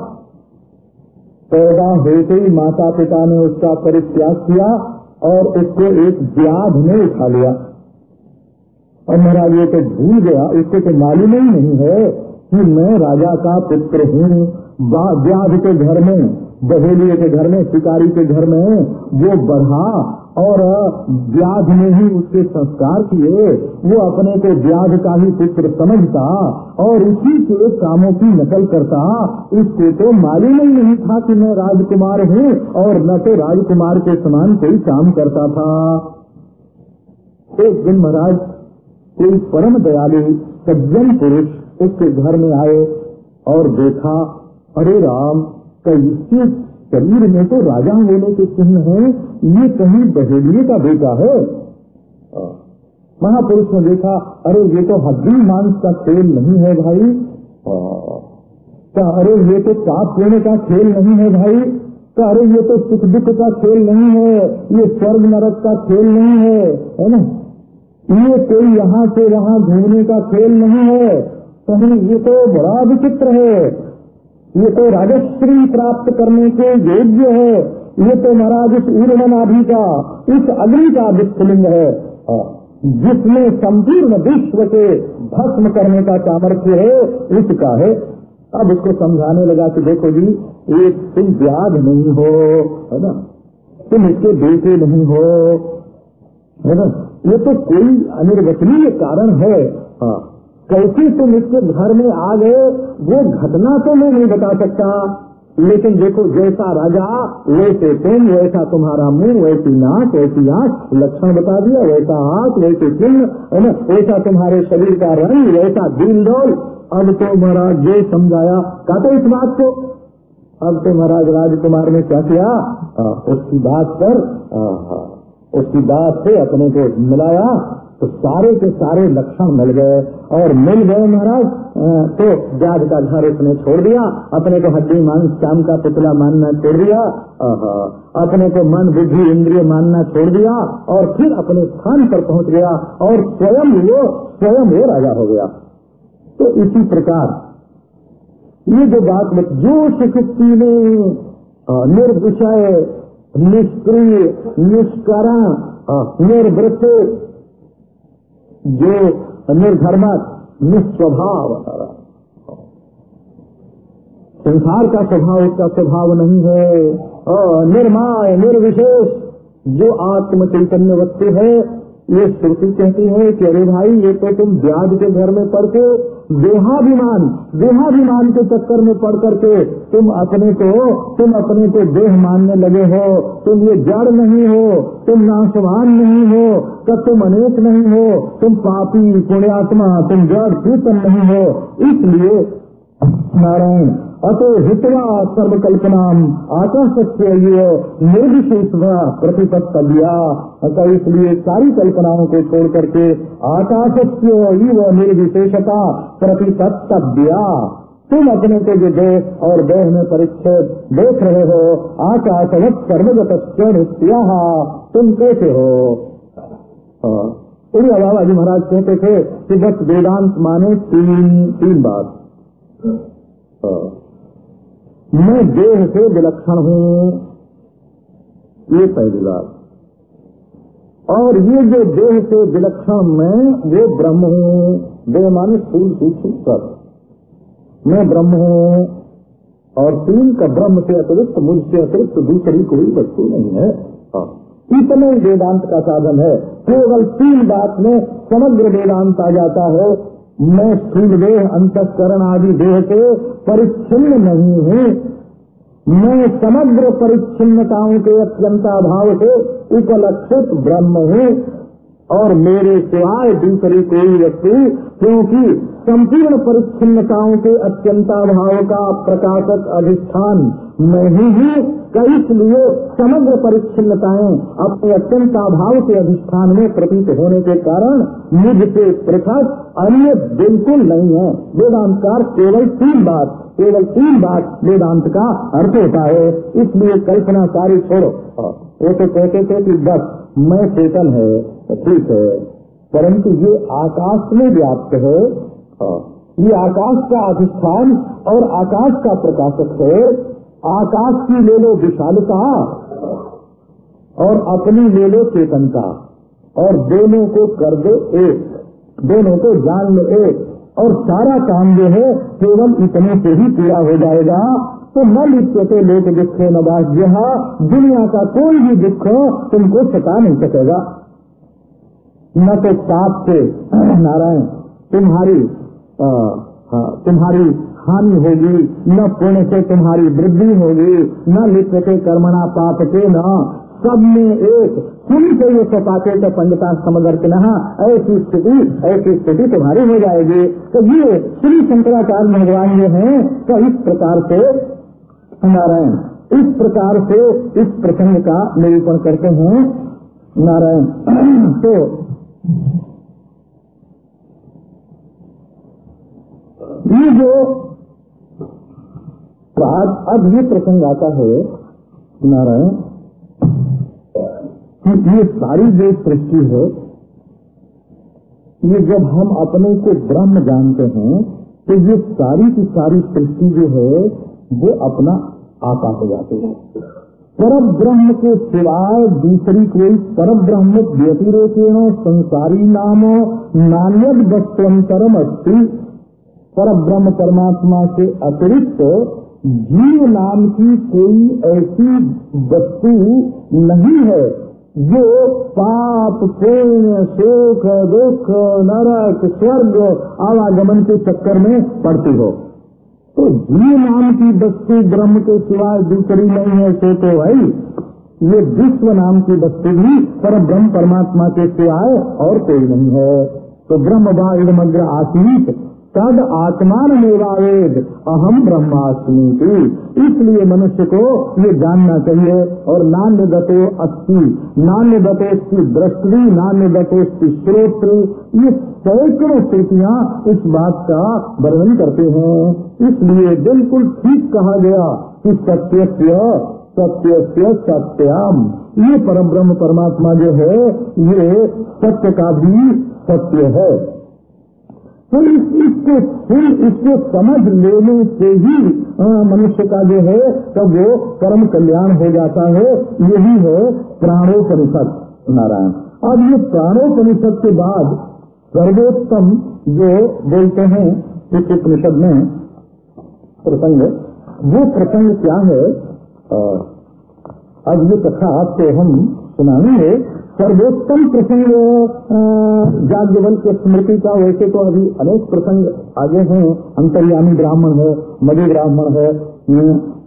पैदा होते ही माता पिता ने उसका परित्याग किया और उसको एक व्याध ने उठा लिया। और महाराज ये तो भूल गया उसको तो मालूम ही नहीं है कि मैं राजा का पुत्र हूँ। व्याध के घर में, बहेलिए के घर में, शिकारी के घर में, वो बढ़ा और व्याध ने ही उसके संस्कार किए। वो अपने को व्याध का ही पुत्र समझता और उसी के कामों की नकल करता। उसको तो मालूम ही नहीं था कि मैं राजकुमार हूँ और न तो राजकुमार के समान कोई काम करता था। एक दिन महाराज, कोई परम दयालु, सज्जन पुरुष उसके घर में आए और देखा अरे राम कैसे शरीर में तो राजा होने के चिन्ह है? ये कहीं बहेलिए का बेटा है। महापुरुष ने देखा, अरे ये तो हड्डी मांस का खेल नहीं है भाई। अरे ये तो पाप लेने का खेल नहीं है भाई। अरे ये तो सुख दुख का खेल नहीं है। ये स्वर्ग नरक का खेल नहीं है है ना? ये कोई यहाँ से वहाँ घूमने का खेल नहीं है। कहीं ये तो बड़ा विचित्र है। ये तो राजश्री प्राप्त करने के योग्य है। ये तो महाराज इस ऊर्मनाभि का, इस अग्नि का विस्फुलिंग है। जिसमें संपूर्ण विश्व के भस्म करने का सामर्थ्य है उसका है। अब उसको समझाने लगा कि देखो जी, एक तुम व्याध नहीं हो, है ना? तुम इसके बेटे नहीं हो, है ना? ये तो कोई अनिर्वचनीय कारण है। हाँ कैसे तुम इसके घर में आ गए वो घटना तो मैं नहीं बता सकता। लेकिन देखो जैसा राजा वैसे तुम वैसा तुम्हारा मुँह वैसी नाक वैसी आँख लक्षण बता दिया वैसा हाथ वैसे चिन्ह है वैसा तुम्हारे शरीर का रंग वैसा दिल डोल अब तो महाराज ये समझाया। का तो इस बात को? अब तो महाराज राजकुमार ने क्या किया? आ, उसकी बात पर आ, उसकी बात से अपने को मिलाया। तो सारे के सारे लक्षण मिल गए और मिल गए महाराज तो जाग का घर उसने छोड़ दिया, अपने को हड्डी मांस शाम का पुतला मानना छोड़ दिया अपने को मन, बुद्धि, इंद्रिय मानना छोड़ दिया और फिर अपने स्थान पर पहुँच गया और स्वयं वो स्वयं वो राजा हो गया। तो इसी प्रकार, ये जो बात में जो शिक्षी ने निर्विषय, निष्क्रिय निष्करण निर्वृत जो निर्धर्मक, निस्वभाव। संसार का स्वभाव, उसका स्वभाव नहीं है। निर्माय, निर्विशेष, जो आत्म चैतन्य वस्तु है, ये श्रुति कहती है कि, अरे भाई, ये तो तुम ब्याज के घर में पढ़ के देहाभिमान देहाभिमान के चक्कर में पड़ करके तुम अपने को, तुम अपने को देह मानने लगे हो। तुम ये जड़ नहीं हो, तुम नाशवान नहीं हो, तब तुम अनेक नहीं हो, तुम पापी, पुण्यात्मा, तुम जड़ चेतन नहीं हो। इसलिए नारायण अतो हितवा सर्वकल्पना से ये निर्विशेष प्रतिपत्तव्या। अतः इसलिए सारी कल्पनाओं को छोड़ करके आकाश से निर्विशेषता प्रतिपत्तव्या। तुम अपने को जो देह और देह में परिच्छेद देख रहे हो, आकाशवत कर्मगत तुम कैसे हो? बाबा जी महाराज कहते थे कि बस वेदांत माने तीन तीन बात। मैं देह से विलक्षण हूँ। ये पहली बात और ये जो देह से विलक्षण मैं, वो ब्रह्म हूँ। देह माने फूल सूक्ष्म सब मैं ब्रह्म हूँ। और तीन का ब्रह्म से अतिरिक्त मुझसे अतिरिक्त दूसरी कोई वस्तु नहीं है। हाँ। इतने वेदांत का साधन है। केवल तीन बात में समग्र वेदांत आ जाता है। मैं स्थूल देह, अंतकरण आदि देह के परिच्छिन्न नहीं हूँ। मैं समग्र परिच्छिन्नताओं के अत्यंता भाव से उपलक्षित ब्रह्म हूँ। और मेरे सिवाय दूसरी कोई व्यक्ति क्योंकि संपूर्ण परिच्छिन्नताओं के अत्यंताभाव का प्रकाशक अधिष्ठान नहीं ही इसलिए समग्र परिच्छिन्नताएँ अपने अत्यंताभाव के अधिष्ठान में प्रतीत होने के कारण मुझसे पृथक अन्य बिल्कुल नहीं है। वेदांतकार केवल तीन बात, केवल तीन बात वेदांत का अर्थ होता है। इसलिए कल्पना सारी छोड़ो। वो तो कहते थे कि बस, मैं चेतन है। ठीक है। परंतु ये आकाश में व्याप्त है। हाँ। ये आकाश का अधिष्ठान और आकाश का प्रकाशक है। आकाश की ले लो विशालता और अपनी ले लो चेतनता और दोनों को कर दो एक दोनों को जान लो एक। और सारा काम जो है केवल इतने से ही पूरा हो जाएगा। तो न लिप्यते लोग दुख न बाह्य। दुनिया का कोई भी दुख तुमको सता नहीं सकेगा। न तो पाप से, [clears throat] नारायण, तुम्हारी तुम्हारी हानि होगी, न पुण्य से तुम्हारी वृद्धि होगी, न लिप्त लिप्यते कर्मणा पाप के न। सब में एक सुन से ये सपाते तो पंडिता समगर के नहा, ऐसी स्थिति ऐसी स्थिति तुम्हारी हो जाएगी। तो ये श्री शंकराचार्य भगवान जो है तो इस प्रकार से, नारायण, इस प्रकार से इस प्रसंग का निरूपण करते हैं। नारायण [clears throat] तो ये जो अब ये प्रसंग आता है, नारायण, कि ये सारी जो सृष्टि है, ये जब हम अपने को ब्रह्म जानते हैं तो ये सारी की सारी सृष्टि जो है, वो अपना आता हो जाते हैं। पर ब्रह्म के सिवाय दूसरी कोई पर ब्रह्म व्यतिरेकेण संसारी नाम नान्यद वस्तुअंतरम अस्ति पर ब्रह्म परमात्मा से अतिरिक्त जीव नाम की कोई ऐसी वस्तु नहीं है जो पाप, पुण्य सुख दुख, नरक, स्वर्ग, आवागमन के चक्कर में पड़ती हो। तो जीव नाम की वस्तु ब्रह्म के सिवाय दूसरी नहीं है, सो तो भाई, ये विश्व नाम की वस्तु भी पर ब्रह्म परमात्मा के सिवाय और कोई नहीं है। तो ब्रह्म बाढ़ आसीत तद आत्मान मेवावेद, अहम ब्रह्मास्मी थी इसलिए मनुष्य को ये जानना चाहिए, और नान्य दतो अस्थि नान्य दतोस्ती दृष्टि नान्य दतोस्ती श्रोत्र, ये सैकड़ों स्थितियाँ इस बात का वर्णन करते हैं। इसलिए बिल्कुल ठीक कहा गया कि सत्य सत्य से सत्याम। ये परम ब्रह्म परमात्मा जो है, ये सत्य का भी सत्य है। तो इस, इसको फिर इसको समझ लेने से ही मनुष्य का जो है तब वो कर्म कल्याण हो जाता है। यही है प्राणोपनिषद नारायण। अब ये प्राणोपनिषद के बाद सर्वोत्तम जो बोलते हैं इस उपनिषद में प्रसंग वो प्रसंग क्या है? अब ये कथा आपको हम सुनाएँगे। सर्वोत्तम प्रसंग जाग्ञवल के स्मृति का वैसे तो अभी अनेक प्रसंग आगे हैं। अंतर्यामी ब्राह्मण है, मधु ब्राह्मण है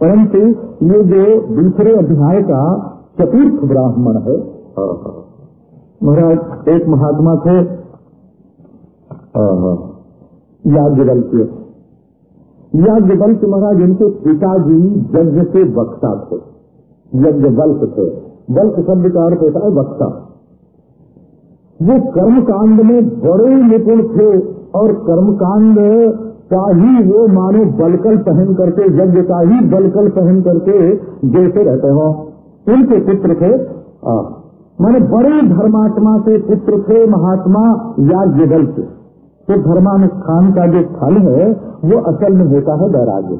परंतु ये जो दूसरे अध्याय का चतुर्थ ब्राह्मण है महाराज, एक महात्मा थे याज्ञवल के यज्ञ बल्क महाराज, इनके पिताजी यज्ञ से वक्ता थे यज्ञ थे। बल्क शब्द का अर्थ होता है वक्ता वो कर्मकांड में बड़े निपुण थे और कर्मकांड का ही वो मानो बलकल पहन करके, यज्ञ का ही बलकल पहन करके जैसे रहते हो। उनके पुत्र थे। माने बड़े धर्मात्मा के पुत्र थे महात्मा याज्ञ के तो धर्मानुष्ठान का जो फल है, वो असल में होता है वैराग्य।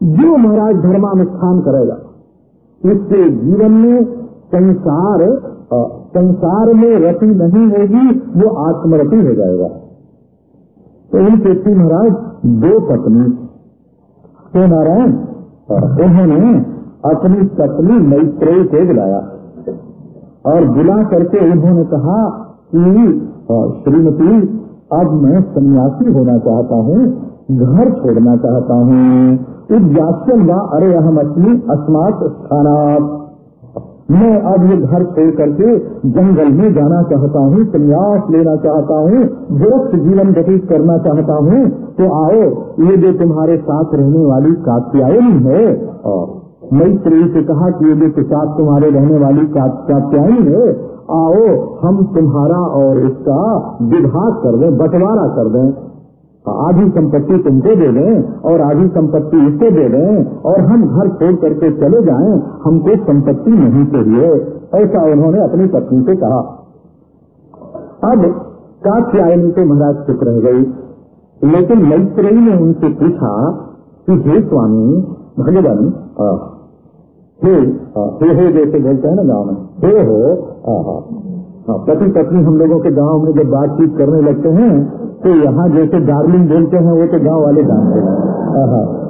जो महाराज धर्मानुष्ठान करेगा इसके जीवन में संसार संसार में रति नहीं होगी, वो आत्मरति हो जाएगा। तो इन पृथ्वी महाराज, दो पत्नी। तो नारायण उन्होंने अपनी पत्नी मैत्रेय को बुलाया। और बुला करके उन्होंने कहा कि श्रीमती, अब मैं सन्यासी होना चाहता हूँ घर छोड़ना चाहता हूँ। उद्याचल व अरे अहम अस्मी अस्मात स्थानात। मैं अब ये घर छोड़ करके जंगल में जाना चाहता हूँ, संन्यास लेना चाहता हूँ दुरस्त जीवन व्यतीत करना चाहता हूँ तो आओ, ये जो तुम्हारे साथ रहने वाली कात्यायनी है, और मैत्री से कहा कि ये जो साथ तुम्हारे रहने वाली कात्यायनी है, आओ, हम तुम्हारा और इसका विभाग कर दें, बंटवारा कर दें। आधी संपत्ति तुमको दे दें और आधी संपत्ति इसको दे दें और हम घर छोड़ करके चले जाएँ, हमको संपत्ति नहीं चाहिए, ऐसा उन्होंने अपनी पत्नी से कहा। अब कात्यायनी तो महाराज चुप रह गई, लेकिन मैत्रेयी ने उनसे पूछा कि, हे स्वामी, भगवान हे हो जैसे बोलते हैं ना गाँव में, हे हो पति पत्नी हम लोगों के गाँव में जब बातचीत करने लगते हैं तो यहाँ जैसे डार्लिंग बोलते हैं, वो तो गाँव वाले जानते हैं।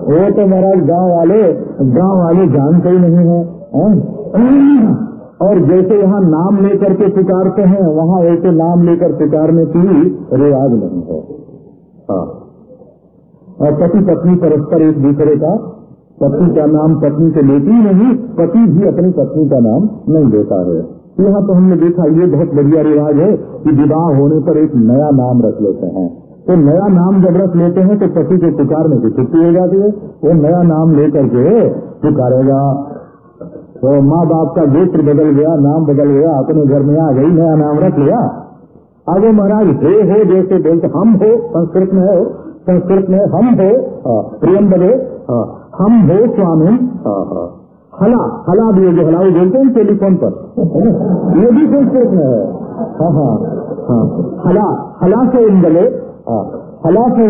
वो तो महाराज गाँव वाले गाँव वाले जानते ही नहीं है और जैसे यहाँ नाम लेकर के पुकारते हैं, वहाँ ऐसे नाम लेकर पुकारने की रिवाज नहीं है। हाँ। और पति पत्नी परस्पर एक दूसरे का, पत्नी का नाम पत्नी से लेती ही नहीं, पति भी अपनी पत्नी का नाम नहीं देता है। यहाँ तो हमने देखा ये बहुत बढ़िया रिवाज है कि विवाह होने पर एक नया नाम रख लेते हैं। तो नया नाम जब रख लेते हैं तो पति के पुकारने की छुट्टी हो जाती है। वो नया नाम लेकर के पुकारेगा। तो माँ बाप का गोत्र बदल गया, नाम बदल गया, अपने घर में आ गई, नया नाम रख लिया। आगे महाराज, हे, हो, जैसे बोलते, हम हो, संस्कृत में हो, संस्कृत में हम हो प्रियम बने हम हो, स्वामी हला हला भी जो हलाऊ बोलते हैं टेलीफोन पर। ये भी संस्कृत में है। हाँ हाँ हाँ। हला हला से हाँ, हला से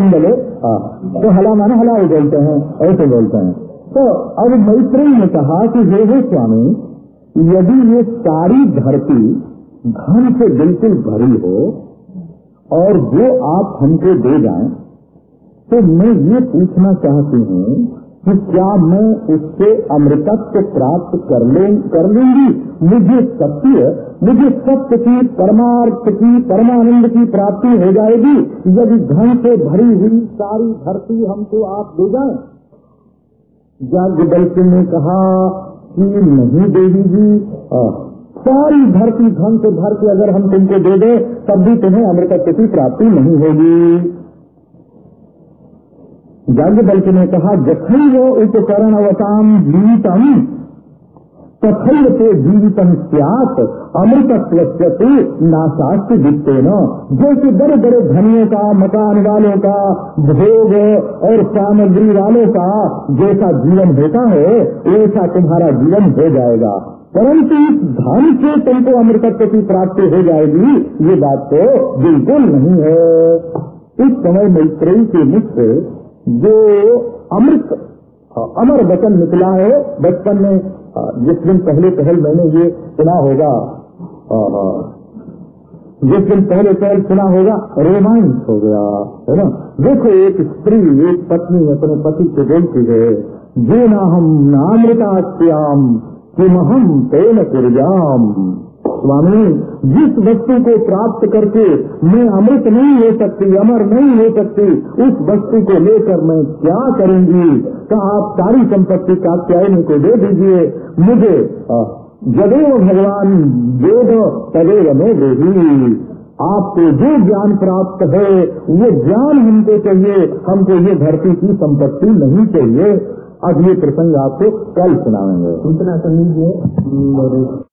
हाँ, तो हला माने हलाऊ बोलते हैं ऐसे बोलते हैं। तो अब मैत्री ने कहा कि हे हे स्वामी यदि ये सारी धरती धन से बिल्कुल भरी हो और वो आप हमको दे जाएँ तो मैं ये पूछना चाहती हूँ कि क्या मैं उससे अमृतत्व प्राप्त कर कर लूँगी? मुझे सत्य मुझे सत्य की, परमार्थ की, परमानंद की प्राप्ति हो जाएगी। यदि धन से भरी हुई सारी धरती हमको आप दे जाए? जाग्ञ ने कहा कि नहीं देवी जी सारी धरती धन से भर के अगर हम तुमको दे दें, तब भी तुम्हें अमृतत्व की प्राप्ति नहीं होगी। जग बल्कि ने कहा जखन वो उपकरण अवताम जीवितम तथल से जीवितम सियात अमृतत्व नाशास्त्र दिखते न जैसे बड़े बड़े धनियों का, मकान वालों का, भोग और सामग्री वालों का जैसा जीवन होता है, वैसा तुम्हारा जीवन हो जाएगा। परंतु इस धन से तुमको अमृतत्व की प्राप्ति हो जाएगी, ये बात तो बिल्कुल नहीं है। इस समय मैत्रेयी के से जो अमृत अमर वचन निकला है। बचपन में जिस दिन पहले पहल मैंने ये सुना होगा जिस दिन पहले पहल सुना होगा रोमांस हो गया, है ना? देखो एक स्त्री, एक पत्नी अपने पति से बोलती है जे ना हम नामृतास्याम किम हम तेन कुरजाम स्वामी जिस वस्तु को प्राप्त करके मैं अमृत नहीं हो सकती अमर नहीं हो सकती उस वस्तु को लेकर मैं क्या करूँगी? तो आप सारी संपत्ति का कात्यायनी को दे दीजिए। मुझे जदेव भगवान वेद तदेव में देवी। आपको जो ज्ञान प्राप्त है वो ज्ञान हमको चाहिए। हमको ये धरती की संपत्ति नहीं चाहिए। अब ये प्रसंग आपको कल सुनाएँगे। सूचना कर लीजिए